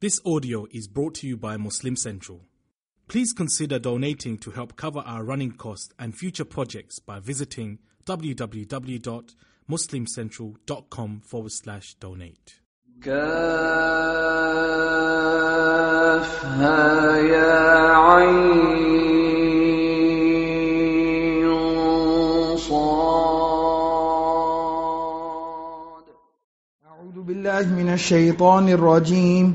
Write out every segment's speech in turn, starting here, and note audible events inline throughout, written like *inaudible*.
This audio is brought to you by Muslim Central. Please consider donating to help cover our running costs and future projects by visiting www.muslimcentral.com forward slash donate. كافها يا عين صاد أعوذ بالله من الشيطان الرجيم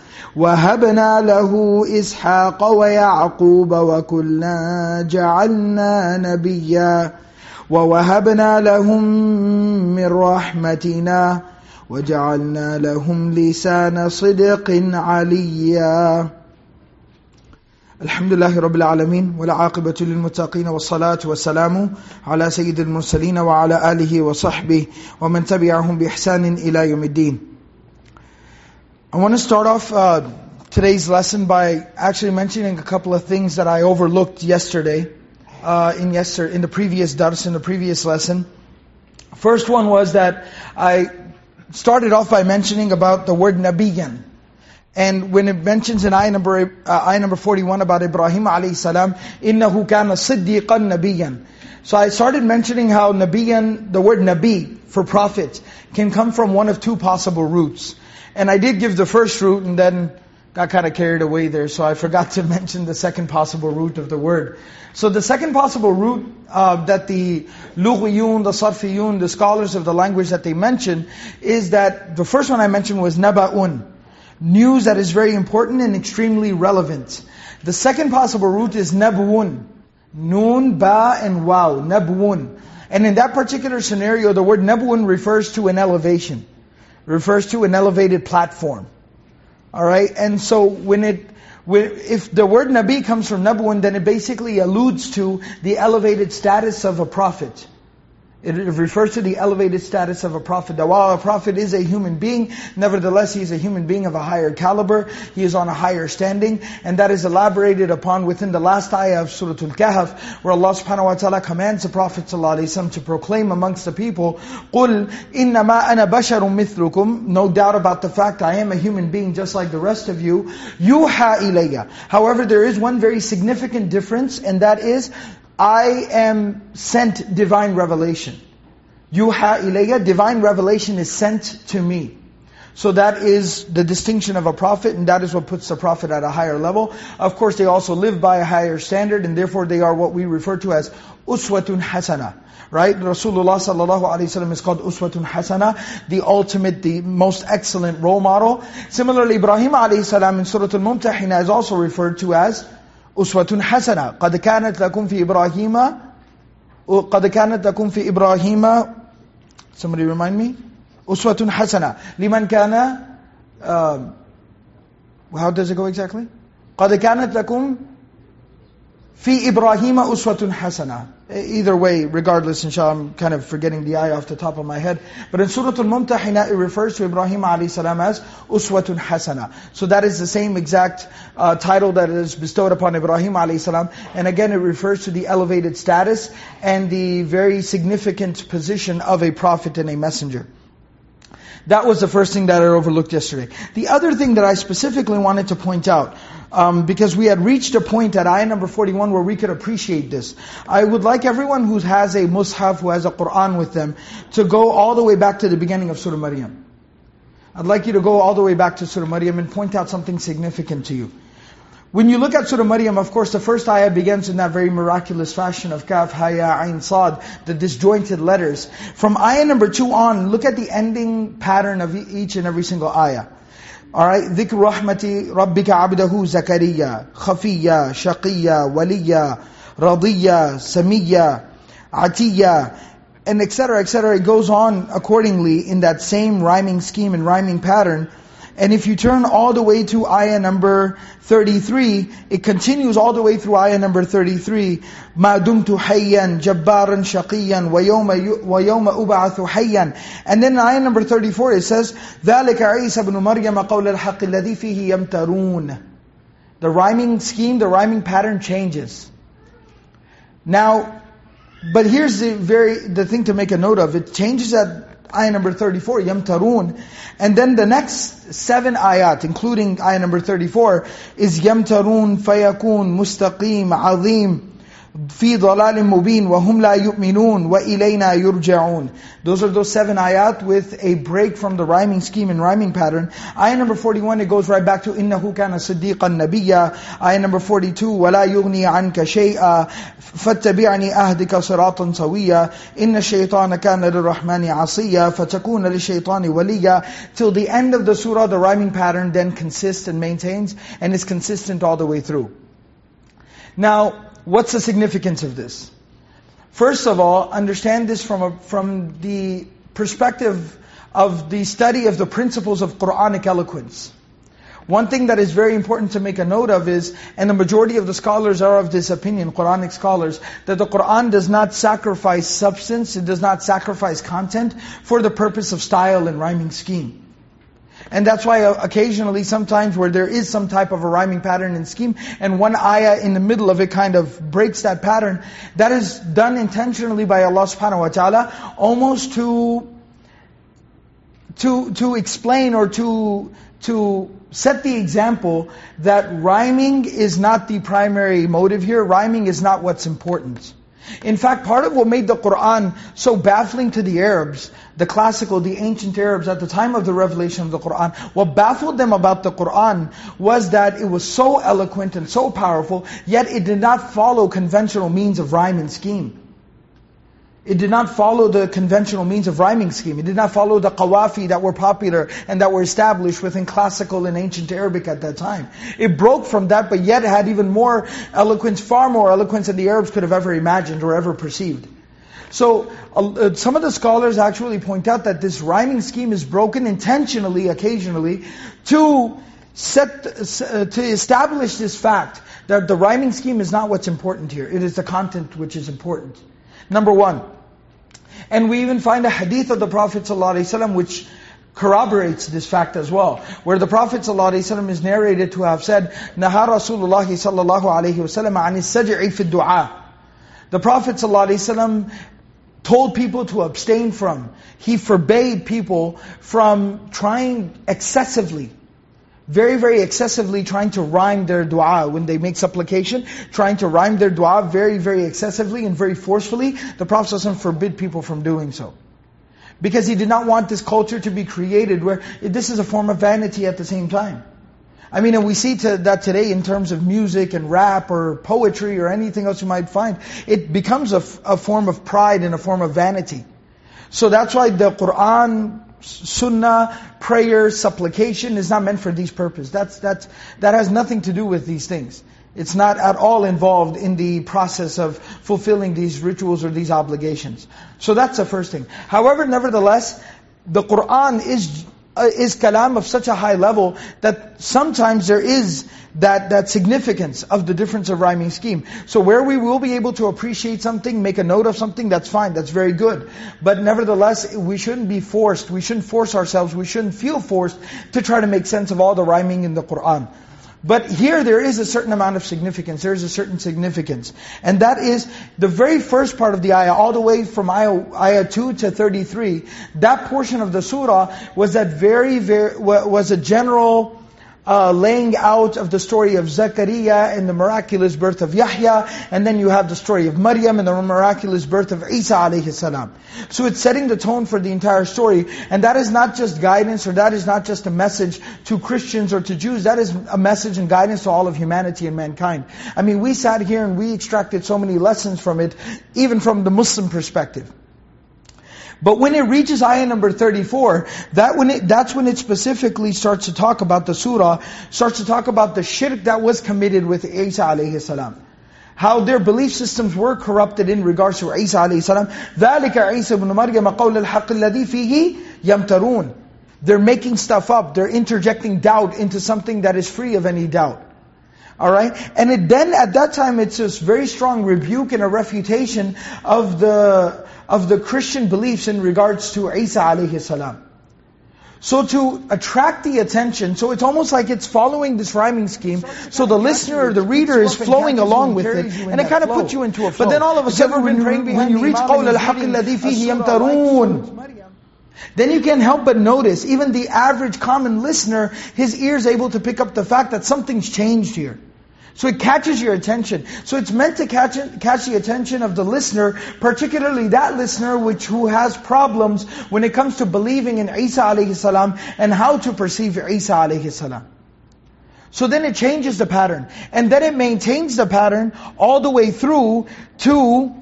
وهبنا له إسحاق ويعقوب وكلا جعلنا نبيا ووهبنا لهم من رحمتنا وجعلنا لهم لسان صدق عليا. الحمد لله رب العالمين والعاقبة للمتقين والصلاة والسلام على سيد المرسلين وعلى آله وصحبه ومن تبعهم بإحسان إلى يوم الدين. I want to start off uh, today's lesson by actually mentioning a couple of things that I overlooked yesterday, uh, in yesterday, in the previous dars, in the previous lesson. First one was that I started off by mentioning about the word nabiyan. And when it mentions in ayah number, uh, ayah number 41 about Ibrahim alayhi salam, إِنَّهُ كَانَ صِدِّيقًا نَبِيًّا So I started mentioning how nabiyan, the word nabi, for prophet, can come from one of two possible roots. And I did give the first root and then got kind of carried away there, so I forgot to *laughs* mention the second possible root of the word. So the second possible root uh, that the lughiyun, the sarfiyun, the scholars of the language that they mention, is that the first one I mentioned was naba'un. News that is very important and extremely relevant. The second possible root is nabwun. Noon, ba, and wow. Nabwun. And in that particular scenario, the word nabwun refers to an elevation. Refers to an elevated platform. Alright? And so when it, if the word nabi comes from nabwun, then it basically alludes to the elevated status of a prophet. It refers to the elevated status of a prophet. That while a prophet is a human being, nevertheless he is a human being of a higher caliber. He is on a higher standing. And that is elaborated upon within the last ayah of Surah Al-Kahf, where Allah subhanahu wa ta'ala commands the Prophet ﷺ to proclaim amongst the people, قُلْ إِنَّمَا أَنَا بَشَرٌ مِثْلُكُمْ No doubt about the fact I am a human being just like the rest of you. يُوحَى إِلَيَّ However, there is one very significant difference, and that is, I am sent divine revelation. Yuha ilayya, divine revelation is sent to me. So that is the distinction of a prophet, and that is what puts the prophet at a higher level. Of course, they also live by a higher standard, and therefore they are what we refer to as uswatun hasana. Right? Rasulullah sallallahu alaihi wasallam is called uswatun hasana, the ultimate, the most excellent role model. Similarly, Ibrahim alayhi salam in Surah Al-Mumtahina is also referred to as أسوة حسنة. قد كانت لكم في إبراهيم قد كانت لكم في إبراهيم somebody remind me أسوة حسنة. لمن كان um, how does it go exactly قد كانت لكم Fi Ibrahima uswatun hasana. Either way, regardless, inshallah, I'm kind of forgetting the ayah off the top of my head. But in Surah Al-Mumtahina, it refers to Ibrahim a.s. as uswatun hasana. So that is the same exact uh, title that is bestowed upon Ibrahim a.s. And again, it refers to the elevated status and the very significant position of a prophet and a messenger. That was the first thing that I overlooked yesterday. The other thing that I specifically wanted to point out, um, because we had reached a point at ayah number 41 where we could appreciate this. I would like everyone who has a mushaf, who has a Qur'an with them, to go all the way back to the beginning of Surah Maryam. I'd like you to go all the way back to Surah Maryam and point out something significant to you. When you look at Surah Maryam, of course, the first ayah begins in that very miraculous fashion of Kaf, Haya, Ain, Sad, the disjointed letters. From ayah number two on, look at the ending pattern of each and every single ayah. Alright, ذكر رحمة ربك عبده زكريا خفيا شقيا وليا رضيا سميا عتيا and etc. etc. It goes on accordingly in that same rhyming scheme and rhyming pattern. And if you turn all the way to ayah number 33, it continues all the way through ayah number 33. مَا دُمْتُ حَيًّا جَبَّارًا شَقِيًّا وَيَوْمَ, ويوم أُبْعَثُ حَيًّا And then in ayah number 34 it says, ذَلِكَ عِيسَى بْنُ مَرْيَمَ قَوْلَ الْحَقِّ الَّذِي فِيهِ يَمْتَرُونَ The rhyming scheme, the rhyming pattern changes. Now, but here's the very the thing to make a note of. It changes at ayah number 34, yamtarun. And then the next seven ayat, including ayah number 34, is yamtarun fayakun mustaqim azim fi dhalalin mubin wa hum la yu'minun wa ilayna yurja'un. Those are those seven ayat with a break from the rhyming scheme and rhyming pattern. Ayah number 41, it goes right back to innahu kana siddiqan nabiyya. Ayah number 42, wa la yughni anka shay'a fattabi'ni ahdika siratan sawiyya. Inna shaytana kana lirrahmani fatakuna lishaytani waliyya. Till the end of the surah, the rhyming pattern then consists and maintains and is consistent all the way through. Now, What's the significance of this? First of all, understand this from, a, from the perspective of the study of the principles of Quranic eloquence. One thing that is very important to make a note of is, and the majority of the scholars are of this opinion, Quranic scholars, that the Qur'an does not sacrifice substance, it does not sacrifice content for the purpose of style and rhyming scheme. And that's why uh, occasionally, sometimes where there is some type of a rhyming pattern and scheme, and one ayah in the middle of it kind of breaks that pattern, that is done intentionally by Allah subhanahu wa ta'ala, almost to, to, to explain or to, to set the example that rhyming is not the primary motive here, rhyming is not what's important. In fact, part of what made the Qur'an so baffling to the Arabs, the classical, the ancient Arabs at the time of the revelation of the Qur'an, what baffled them about the Qur'an was that it was so eloquent and so powerful, yet it did not follow conventional means of rhyme and scheme. It did not follow the conventional means of rhyming scheme. It did not follow the qawafi that were popular and that were established within classical and ancient Arabic at that time. It broke from that, but yet had even more eloquence, far more eloquence than the Arabs could have ever imagined or ever perceived. So, uh, some of the scholars actually point out that this rhyming scheme is broken intentionally, occasionally, to set, uh, to establish this fact that the rhyming scheme is not what's important here. It is the content which is important. Number one. And we even find a hadith of the Prophet ﷺ which corroborates this fact as well, where the Prophet ﷺ is narrated to have said, "Nahar Rasulullah sallallahu alaihi wasallam du'a." The Prophet ﷺ told people to abstain from. He forbade people from trying excessively very, very excessively trying to rhyme their dua when they make supplication, trying to rhyme their dua very, very excessively and very forcefully. The Prophet ﷺ forbid people from doing so. Because he did not want this culture to be created where this is a form of vanity at the same time. I mean, and we see to, that today in terms of music and rap or poetry or anything else you might find. It becomes a, a form of pride and a form of vanity. So that's why the Qur'an sunnah, prayer, supplication is not meant for these purposes. That's, that's, that has nothing to do with these things. It's not at all involved in the process of fulfilling these rituals or these obligations. So that's the first thing. However, nevertheless, the Qur'an is Uh, is kalam of such a high level that sometimes there is that, that significance of the difference of rhyming scheme. So where we will be able to appreciate something, make a note of something, that's fine, that's very good. But nevertheless, we shouldn't be forced, we shouldn't force ourselves, we shouldn't feel forced to try to make sense of all the rhyming in the Qur'an. But here there is a certain amount of significance, there is a certain significance. And that is the very first part of the ayah, all the way from ayah, ayah 2 to 33, that portion of the surah was that very, very, was a general uh, laying out of the story of Zakaria and the miraculous birth of Yahya, and then you have the story of Maryam and the miraculous birth of Isa alayhi salam. So it's setting the tone for the entire story, and that is not just guidance, or that is not just a message to Christians or to Jews, that is a message and guidance to all of humanity and mankind. I mean, we sat here and we extracted so many lessons from it, even from the Muslim perspective. But when it reaches ayah number 34, that when it, that's when it specifically starts to talk about the surah, starts to talk about the shirk that was committed with Isa alayhi salam. How their belief systems were corrupted in regards to Isa alayhi salam. ذَلِكَ عِيسَى بْنُ مَرْيَمَ قَوْلَ الْحَقِّ الَّذِي فِيهِ يَمْتَرُونَ They're making stuff up, they're interjecting doubt into something that is free of any doubt. Alright? And it then, at that time, it's this very strong rebuke and a refutation of the of the Christian beliefs in regards to Isa alayhi salam. So to attract the attention, so it's almost like it's following this rhyming scheme. So the listener, the reader is flowing along with it, and it kind of puts you into a flow. But then all of a sudden, when, when you reach قَوْلَ الْحَقِّ الَّذِي فِيهِ يَمْتَرُونَ then you can't help but notice, even the average common listener, his ear's able to pick up the fact that something's changed here. So it catches your attention. So it's meant to catch, catch the attention of the listener, particularly that listener which who has problems when it comes to believing in Isa alayhi salam and how to perceive Isa alayhi salam. So then it changes the pattern. And then it maintains the pattern all the way through to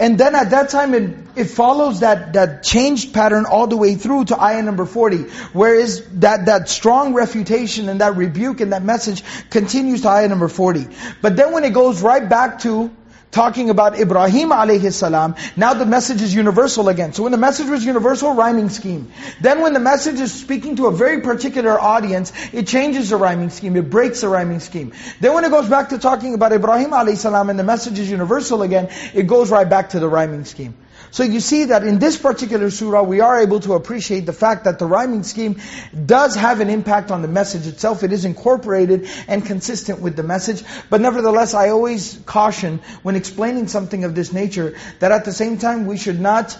and then at that time, it, it follows that, that changed pattern all the way through to ayah number 40. Whereas that, that strong refutation and that rebuke and that message continues to ayah number 40. But then when it goes right back to talking about Ibrahim alayhi salam, now the message is universal again. So when the message was universal, rhyming scheme. Then when the message is speaking to a very particular audience, it changes the rhyming scheme, it breaks the rhyming scheme. Then when it goes back to talking about Ibrahim alayhi salam and the message is universal again, it goes right back to the rhyming scheme. So you see that in this particular surah, we are able to appreciate the fact that the rhyming scheme does have an impact on the message itself. It is incorporated and consistent with the message. But nevertheless, I always caution when explaining something of this nature, that at the same time we should not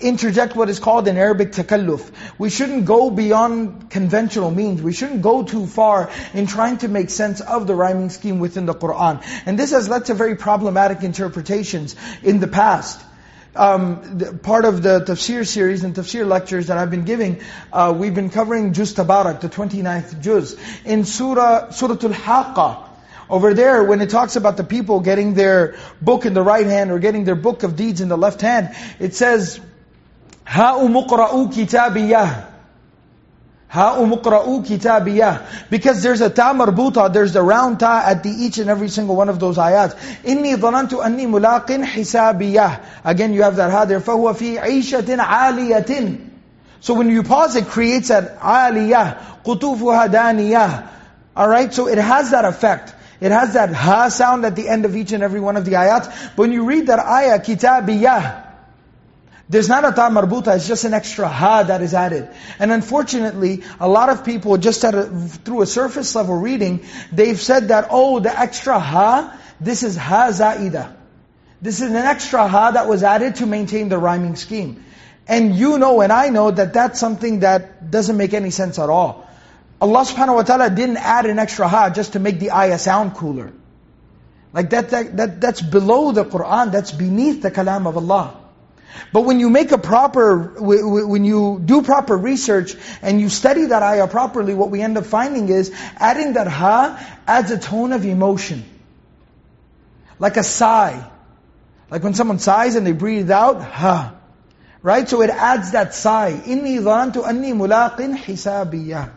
interject what is called in Arabic takalluf. We shouldn't go beyond conventional means. We shouldn't go too far in trying to make sense of the rhyming scheme within the Qur'an. And this has led to very problematic interpretations in the past um, the, part of the tafsir series and tafsir lectures that I've been giving, uh, we've been covering Juz Tabarak, the 29th Juz. In Surah, Suratul Haqqa, over there, when it talks about the people getting their book in the right hand or getting their book of deeds in the left hand, it says, هَاءُ مُقْرَأُوا كِتَابِيَهِ Ha'umuqra'u kitabiyah. Because there's a ta marbuta, there's the round ta at the each and every single one of those ayat. Inni dhanantu anni mulaqin hisabiyah. Again, you have that ha there. فَهُوَ فِي عِيشَةٍ عَالِيَةٍ So when you pause, it creates that aliyah, qutufuha daniyah. Alright, so it has that effect. It has that ha sound at the end of each and every one of the ayat. But when you read that ayah, kitabiyah, there's not a ta marbuta, it's just an extra ha that is added. And unfortunately, a lot of people just a, through a surface level reading, they've said that, oh, the extra ha, this is ha za'ida. This is an extra ha that was added to maintain the rhyming scheme. And you know and I know that that's something that doesn't make any sense at all. Allah subhanahu wa ta'ala didn't add an extra ha just to make the ayah sound cooler. Like that, that, that that's below the Qur'an, that's beneath the kalam of Allah. But when you make a proper, when you do proper research and you study that ayah properly, what we end up finding is adding that ha adds a tone of emotion. Like a sigh. Like when someone sighs and they breathe out, ha. Right? So it adds that sigh. Inni dhanantu anni mulaqin hisabiyah.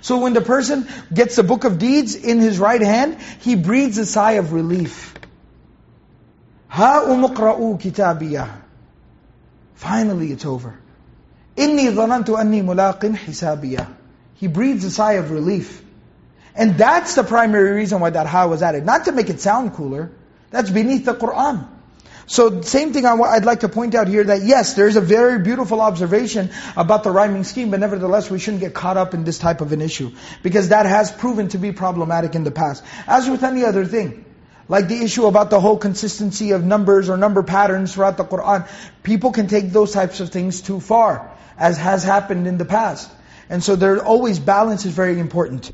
So when the person gets the book of deeds in his right hand, he breathes a sigh of relief. Ha umuqra'u kitabiyah. Finally it's over. إِنِّي ظَنَنْتُ أَنِّي مُلَاقٍ حِسَابِيَ He breathes a sigh of relief. And that's the primary reason why that ha was added. Not to make it sound cooler. That's beneath the Qur'an. So same thing I would like to point out here that yes, there's a very beautiful observation about the rhyming scheme, but nevertheless we shouldn't get caught up in this type of an issue. Because that has proven to be problematic in the past. As with any other thing. like the issue about the whole consistency of numbers or number patterns throughout the Qur'an. People can take those types of things too far, as has happened in the past. And so there always balance is very important.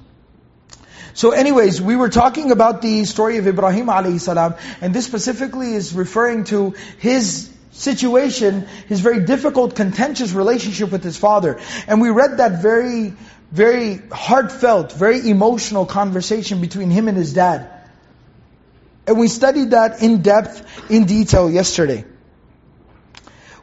So anyways, we were talking about the story of Ibrahim salam, and this specifically is referring to his situation, his very difficult, contentious relationship with his father. And we read that very, very heartfelt, very emotional conversation between him and his dad. And we studied that in depth, in detail yesterday.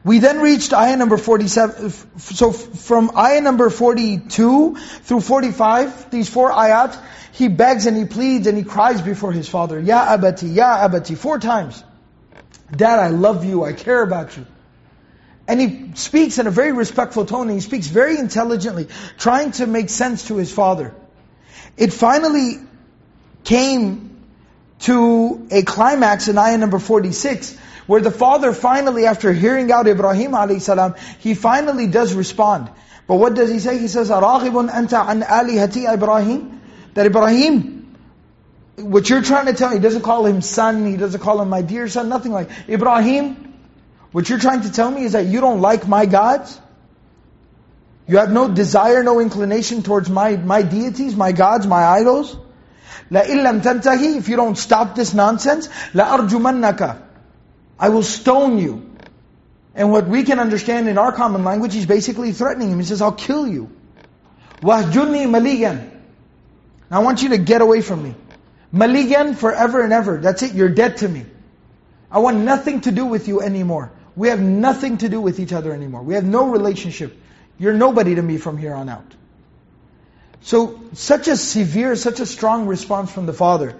We then reached ayah number 47. So from ayah number 42 through 45, these four ayat, he begs and he pleads and he cries before his father. Ya abati, ya abati, four times. Dad, I love you, I care about you. And he speaks in a very respectful tone and he speaks very intelligently, trying to make sense to his father. It finally came to a climax in ayah number 46, where the father finally, after hearing out Ibrahim alayhi salam, he finally does respond. But what does he say? He says, أَرَاغِبٌ أَنْتَ عَنْ آلِهَتِي Ibrahim? That Ibrahim, what you're trying to tell, he doesn't call him son, he doesn't call him my dear son, nothing like Ibrahim, what you're trying to tell me is that you don't like my gods? You have no desire, no inclination towards my, my deities, my gods, my idols? لَإِن لَمْ تَنْتَهِ If you don't stop this nonsense, لَأَرْجُمَنَّكَ I will stone you. And what we can understand in our common language, he's basically threatening him. He says, I'll kill you. وَهْجُرْنِي مَلِيًّا I want you to get away from me. Maligan forever and ever. That's it, you're dead to me. I want nothing to do with you anymore. We have nothing to do with each other anymore. We have no relationship. You're nobody to me from here on out. So, such a severe, such a strong response from the father.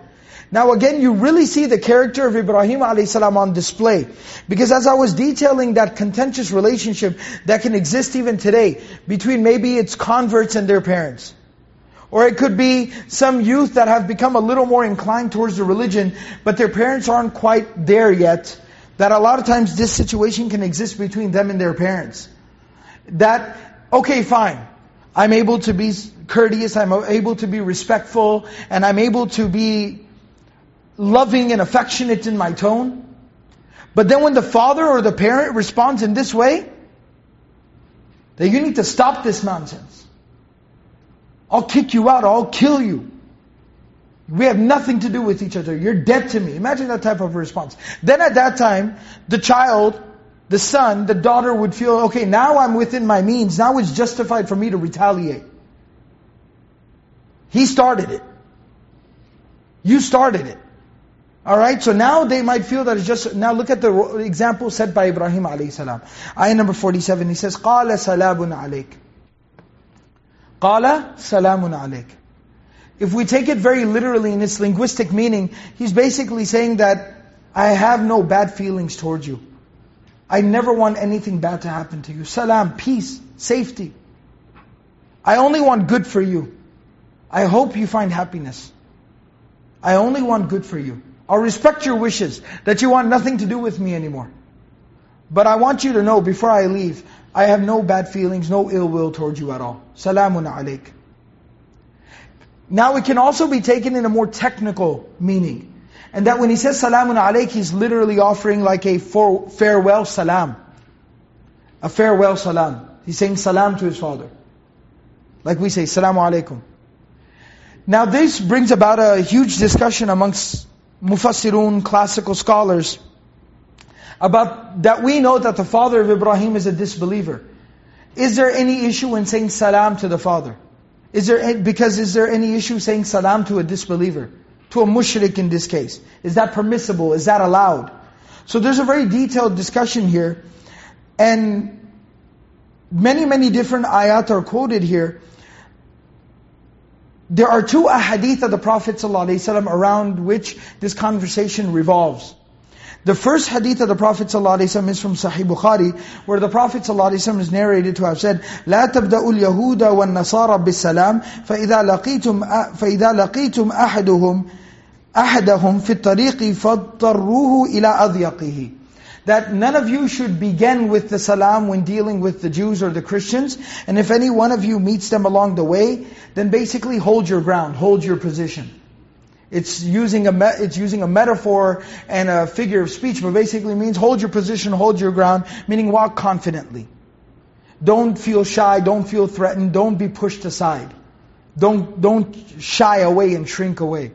Now again, you really see the character of Ibrahim a.s. on display. Because as I was detailing that contentious relationship that can exist even today, between maybe it's converts and their parents. Or it could be some youth that have become a little more inclined towards the religion, but their parents aren't quite there yet. That a lot of times this situation can exist between them and their parents. That, okay, fine. I'm able to be courteous, I'm able to be respectful, and I'm able to be loving and affectionate in my tone. But then when the father or the parent responds in this way, that you need to stop this nonsense. I'll kick you out, I'll kill you. We have nothing to do with each other. You're dead to me. Imagine that type of response. Then at that time, the child, the son, the daughter would feel, okay, now I'm within my means. Now it's justified for me to retaliate. He started it. You started it. Alright, so now they might feel that it's just, now look at the example set by Ibrahim alayhi salam. Ayah number 47, he says, قَالَ سَلَامٌ عَلَيْكَ قَالَ سَلَامٌ عَلَيْكَ If we take it very literally in its linguistic meaning, he's basically saying that, I have no bad feelings towards you. I never want anything bad to happen to you. Salam, peace, safety. I only want good for you. I hope you find happiness. I only want good for you. I'll respect your wishes, that you want nothing to do with me anymore. But I want you to know before I leave, I have no bad feelings, no ill will towards you at all. Salamun alayk. Now it can also be taken in a more technical meaning. And that when he says salamun alayk, he's literally offering like a farewell salam. A farewell salam. He's saying salam to his father. Like we say, salamu alaykum. Now this brings about a huge discussion amongst mufassirun, classical scholars, about that we know that the father of Ibrahim is a disbeliever. Is there any issue in saying salam to the father? Is there because is there any issue saying salam to a disbeliever? To a mushrik in this case? Is that permissible? Is that allowed? So there's a very detailed discussion here. And many, many different ayat are quoted here. There are two ahadith of the Prophet ﷺ around which this conversation revolves. The first hadith of the Prophet ﷺ is from Sahih Bukhari, where the Prophet ﷺ is narrated to have said, لا تبدأوا اليهود والنصارى بالسلام فإذا لقيتم فإذا لقيتم أحدهم أحدهم في الطريق فاضطروه إلى أضيقه that none of you should begin with the salam when dealing with the Jews or the Christians. And if any one of you meets them along the way, then basically hold your ground, hold your position. It's using a me- it's using a metaphor and a figure of speech, but basically means hold your position, hold your ground, meaning walk confidently. Don't feel shy, don't feel threatened, don't be pushed aside. Don't don't shy away and shrink away.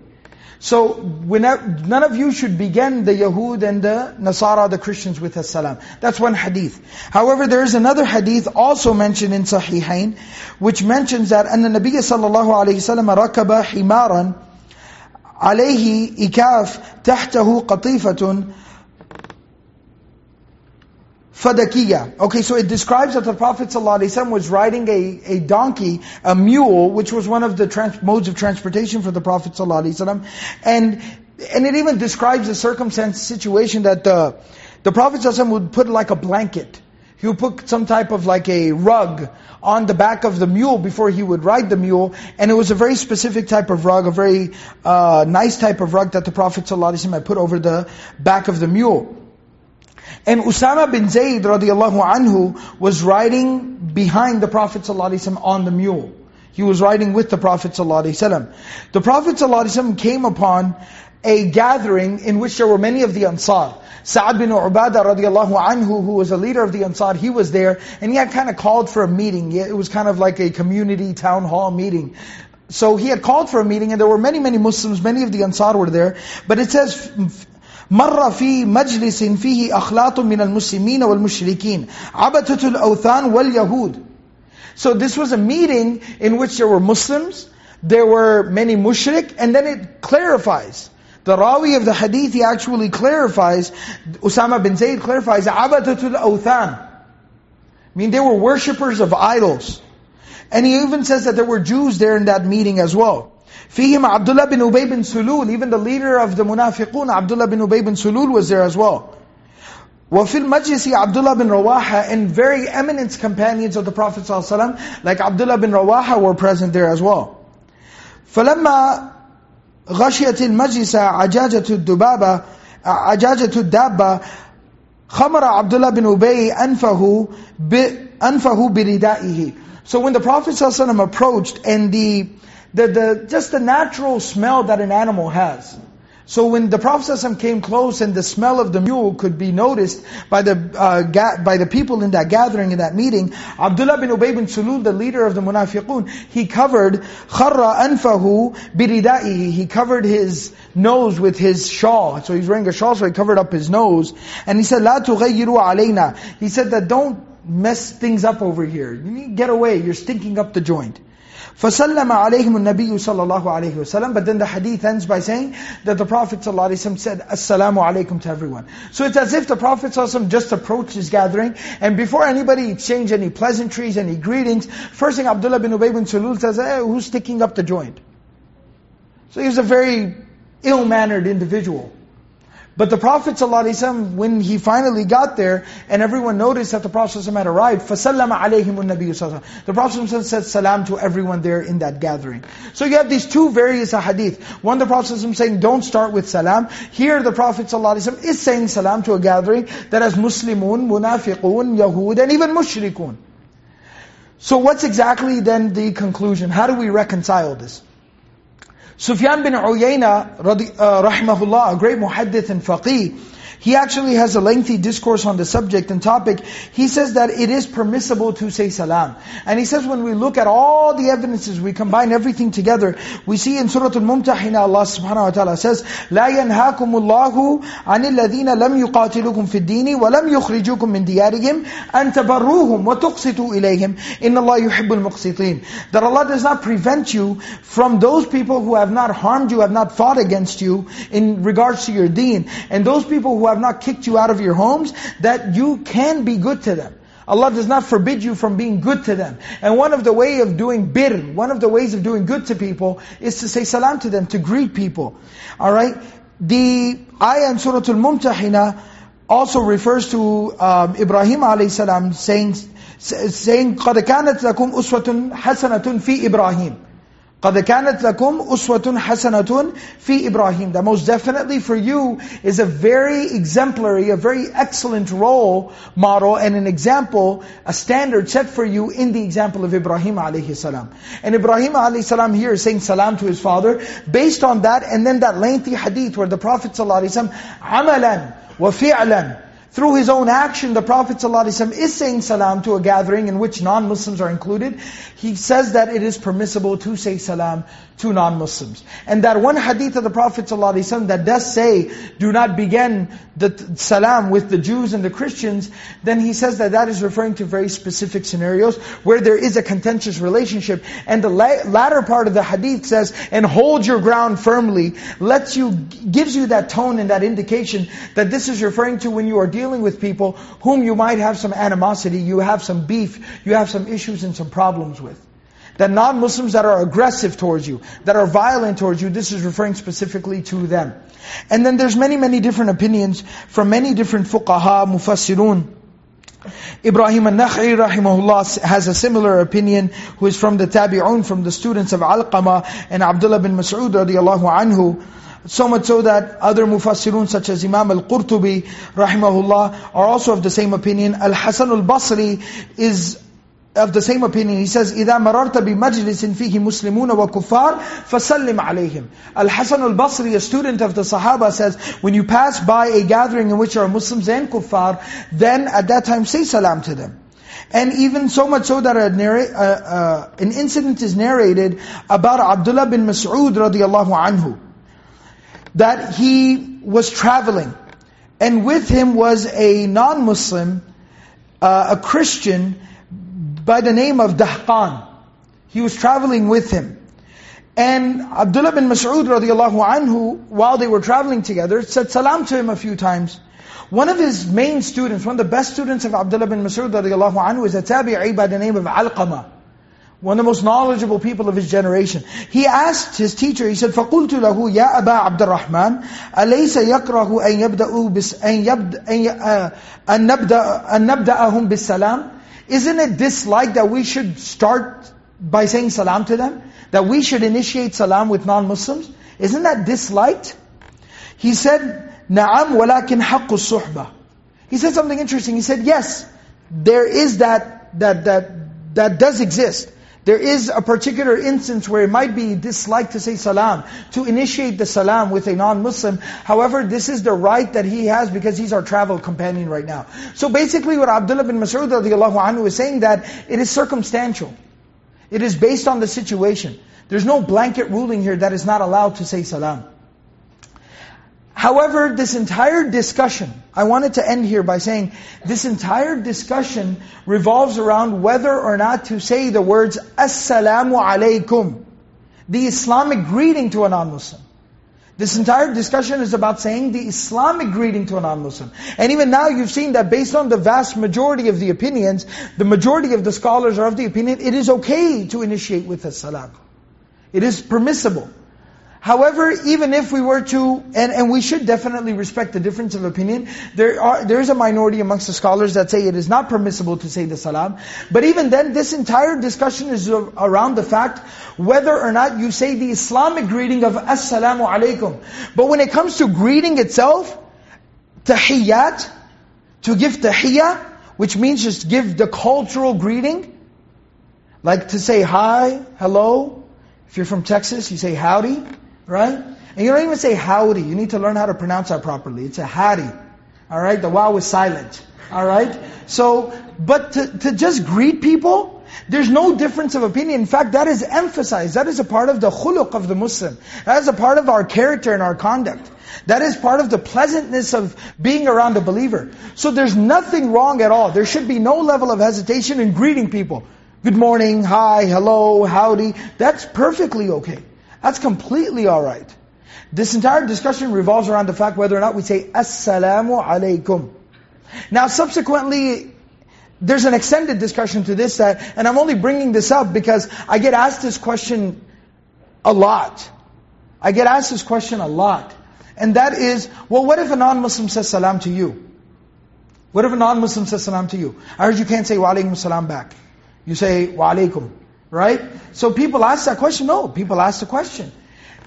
So whenever, none of you should begin the Yahud and the Nasara, the Christians with as-salam. That's one hadith. However, there is another hadith also mentioned in Sahihain, which mentions that أن النبي صلى الله عليه وسلم ركب حمارا عليه إكاف تحته قطيفة Fadakiya. Okay, so it describes that the Prophet ﷺ was riding a, a donkey, a mule, which was one of the trans- modes of transportation for the Prophet ﷺ. And, and it even describes the circumstance, situation that the, the Prophet ﷺ would put like a blanket. He would put some type of like a rug on the back of the mule before he would ride the mule. And it was a very specific type of rug, a very uh, nice type of rug that the Prophet ﷺ had put over the back of the mule. And Usama bin Zayd radiallahu anhu was riding behind the Prophet ﷺ on the mule. He was riding with the Prophet ﷺ. The Prophet ﷺ came upon a gathering in which there were many of the Ansar. Sa'ad bin Ubadah radiallahu anhu, who was a leader of the Ansar, he was there, and he had kind of called for a meeting. It was kind of like a community town hall meeting. So he had called for a meeting, and there were many, many Muslims, many of the Ansar were there. But it says, مر في مجلس فيه أخلاط من المسلمين والمشركين عبدة الأوثان واليهود So this was a meeting in which there were Muslims, there were many mushrik, and then it clarifies. The Rawi of the hadith, he actually clarifies, Usama bin Zayd clarifies, عبدة الأوثان. I mean, they were worshippers of idols. And he even says that there were Jews there in that meeting as well. فيهم Abdullah bin Ubay bin Sulul, even the leader of the munafiqun, Abdullah bin Ubay bin Sulul was there as well. وفي المجلس Abdullah bin Rawaha and very eminent companions of the Prophet ﷺ, like Abdullah bin Rawaha were present there as well. فلما غشيت المجلس عجاجة الدبابة عجاجة الدابة خمر عبد الله بن أبي أنفه أنفه بردائه So when the Prophet ﷺ approached and the the, the, just the natural smell that an animal has. so when the Prophet ﷺ came close and the smell of the mule could be noticed by the uh, by the people in that gathering, in that meeting, Abdullah bin Ubay bin Sulul, the leader of the munafiqun, he covered kharra anfahu biridaihi. He covered his nose with his shawl. So he's wearing a shawl, so he covered up his nose. And he said, La tughayyiru alayna. He said that don't mess things up over here. You need to get away. You're stinking up the joint. فَسَلَّمَ عَلَيْهِمُ النَّبِيُّ صلى الله عليه وسلم. But then the hadith ends by saying that the Prophet صلى الله عليه وسلم said, Assalamu alaikum to everyone. So it's as if the Prophet صلى الله عليه وسلم just approached his gathering, and before anybody exchanged any pleasantries, any greetings, first thing Abdullah bin Ubay bin Sulul says, hey, who's sticking up the joint? So he was a very ill-mannered individual. But the Prophet ﷺ, when he finally got there, and everyone noticed that the Prophet ﷺ had arrived, فَسَلَّمَ عَلَيْهِمُ النَّبِيُّ صلى The Prophet ﷺ said salam to everyone there in that gathering. So you have these two various hadith. One, the Prophet ﷺ saying, don't start with salam. Here the Prophet ﷺ is saying salam to a gathering that has Muslimun, Munafiqun, Yahud, and even Mushrikun. So what's exactly then the conclusion? How do we reconcile this? Sufyan bin Uyayna, uh, rahimahullah, a great muhaddith and faqih, he actually has a lengthy discourse on the subject and topic. He says that it is permissible to say salam. And he says when we look at all the evidences, we combine everything together, we see in Surah Al-Mumtahina, Allah subhanahu wa ta'ala says, لا ينهاكم الله عن الذين لم يقاتلوكم في الدين ولم يخرجوكم من ديارهم أن تبروهم وتقسطوا إليهم إن الله يحب المقسطين. That Allah does not prevent you from those people who have not harmed you, have not fought against you in regards to your deen. And those people who have not kicked you out of your homes, that you can be good to them. Allah does not forbid you from being good to them. And one of the way of doing bir, one of the ways of doing good to people is to say salam to them, to greet people. Alright? The ayah in Surah Al-Mumtahina also refers to um, Ibrahim alayhi salam saying, saying قَدْ كَانَتْ لَكُمْ أُسْوَةٌ حَسَنَةٌ فِي إِبْرَاهِيمَ قَدْ كَانَتْ لَكُمْ أُسْوَةٌ حَسَنَةٌ فِي إِبْرَاهِيمَ That most definitely for you is a very exemplary, a very excellent role model and an example, a standard set for you in the example of Ibrahim alayhi salam. And Ibrahim alayhi salam here is saying salam to his father based on that and then that lengthy hadith where the Prophet ﷺ عَمَلًا وَفِعْلًا through his own action, the Prophet ﷺ is saying salam to a gathering in which non-Muslims are included. He says that it is permissible to say salam to non-Muslims. And that one hadith of the Prophet ﷺ that does say, do not begin the salam with the Jews and the Christians, then he says that that is referring to very specific scenarios where there is a contentious relationship. And the latter part of the hadith says, and hold your ground firmly, lets you, gives you that tone and that indication that this is referring to when you are dealing with people whom you might have some animosity, you have some beef, you have some issues and some problems with. That non-Muslims that are aggressive towards you, that are violent towards you, this is referring specifically to them. And then there's many, many different opinions from many different fuqaha, mufassirun. Ibrahim al-Nakhi rahimahullah has a similar opinion, who is from the tabi'un, from the students of Alqama and Abdullah bin Mas'ud radiallahu anhu. So much so that other mufassirun such as Imam al-Qurtubi rahimahullah are also of the same opinion. Al-Hasan al-Basri is of the same opinion. He says, إِذَا مَرَرْتَ بِمَجْلِسٍ فِيهِ مُسْلِمُونَ وَكُفَّارٍ فَسَلِّمْ عَلَيْهِمْ Al-Hasan al-Basri, a student of the Sahaba says, when you pass by a gathering in which are Muslims and kuffar, then at that time say salam to them. And even so much so that a narr- uh, uh, an incident is narrated about Abdullah bin Mas'ud radiallahu anhu. That he was traveling. And with him was a non-Muslim, uh, a Christian, by the name of Dahqan. He was traveling with him. And Abdullah bin Mas'ud radiallahu anhu, while they were traveling together, said salam to him a few times. One of his main students, one of the best students of Abdullah bin Mas'ud radiallahu anhu is a tabi'i by the name of Alqama One of the most knowledgeable people of his generation. He asked his teacher, he said, فَقُلْتُ لَهُ يَا أَبَا عَبْدَ الرَّحْمَنِ أَلَيْسَ يَكْرَهُ أَن يَبْدَأُوا بِس أَن يبدأ أن نبدأ أن نبدأهم بالسلام isn't it dislike that we should start by saying salam to them? That we should initiate salam with non-Muslims? Isn't that disliked? He said, نعم ولكن حق الصحبة. He said something interesting. He said, yes, there is that, that, that, that does exist. There is a particular instance where it might be disliked to say salam, to initiate the salam with a non-Muslim. However, this is the right that he has because he's our travel companion right now. So basically what Abdullah bin Mas'ud radiallahu anhu is saying that it is circumstantial. It is based on the situation. There's no blanket ruling here that is not allowed to say salam. However, this entire discussion, I wanted to end here by saying, this entire discussion revolves around whether or not to say the words, Assalamu alaikum, the Islamic greeting to a non-Muslim. This entire discussion is about saying the Islamic greeting to a non-Muslim. And even now you've seen that based on the vast majority of the opinions, the majority of the scholars are of the opinion, it is okay to initiate with a salam. It is permissible. However, even if we were to, and, and we should definitely respect the difference of opinion, there are there is a minority amongst the scholars that say it is not permissible to say the salam. But even then, this entire discussion is around the fact whether or not you say the Islamic greeting of Assalamu alaikum. But when it comes to greeting itself, tahiyyat, to give tahiyyah, which means just give the cultural greeting, like to say hi, hello. If you're from Texas, you say howdy. Right? And you don't even say howdy. You need to learn how to pronounce that properly. It's a howdy. Alright? The wow is silent. Alright? So, but to, to just greet people, there's no difference of opinion. In fact, that is emphasized. That is a part of the khuluq of the Muslim. That is a part of our character and our conduct. That is part of the pleasantness of being around a believer. So there's nothing wrong at all. There should be no level of hesitation in greeting people. Good morning, hi, hello, howdy. That's perfectly okay. That's completely alright. This entire discussion revolves around the fact whether or not we say, Assalamu alaikum. Now subsequently, there's an extended discussion to this, that, and I'm only bringing this up because I get asked this question a lot. I get asked this question a lot. And that is, well, what if a non-Muslim says salam to you? What if a non-Muslim says salam to you? I heard you can't say wa alaikum salam back. You say wa alaikum, right? So people ask that question. No, people ask the question.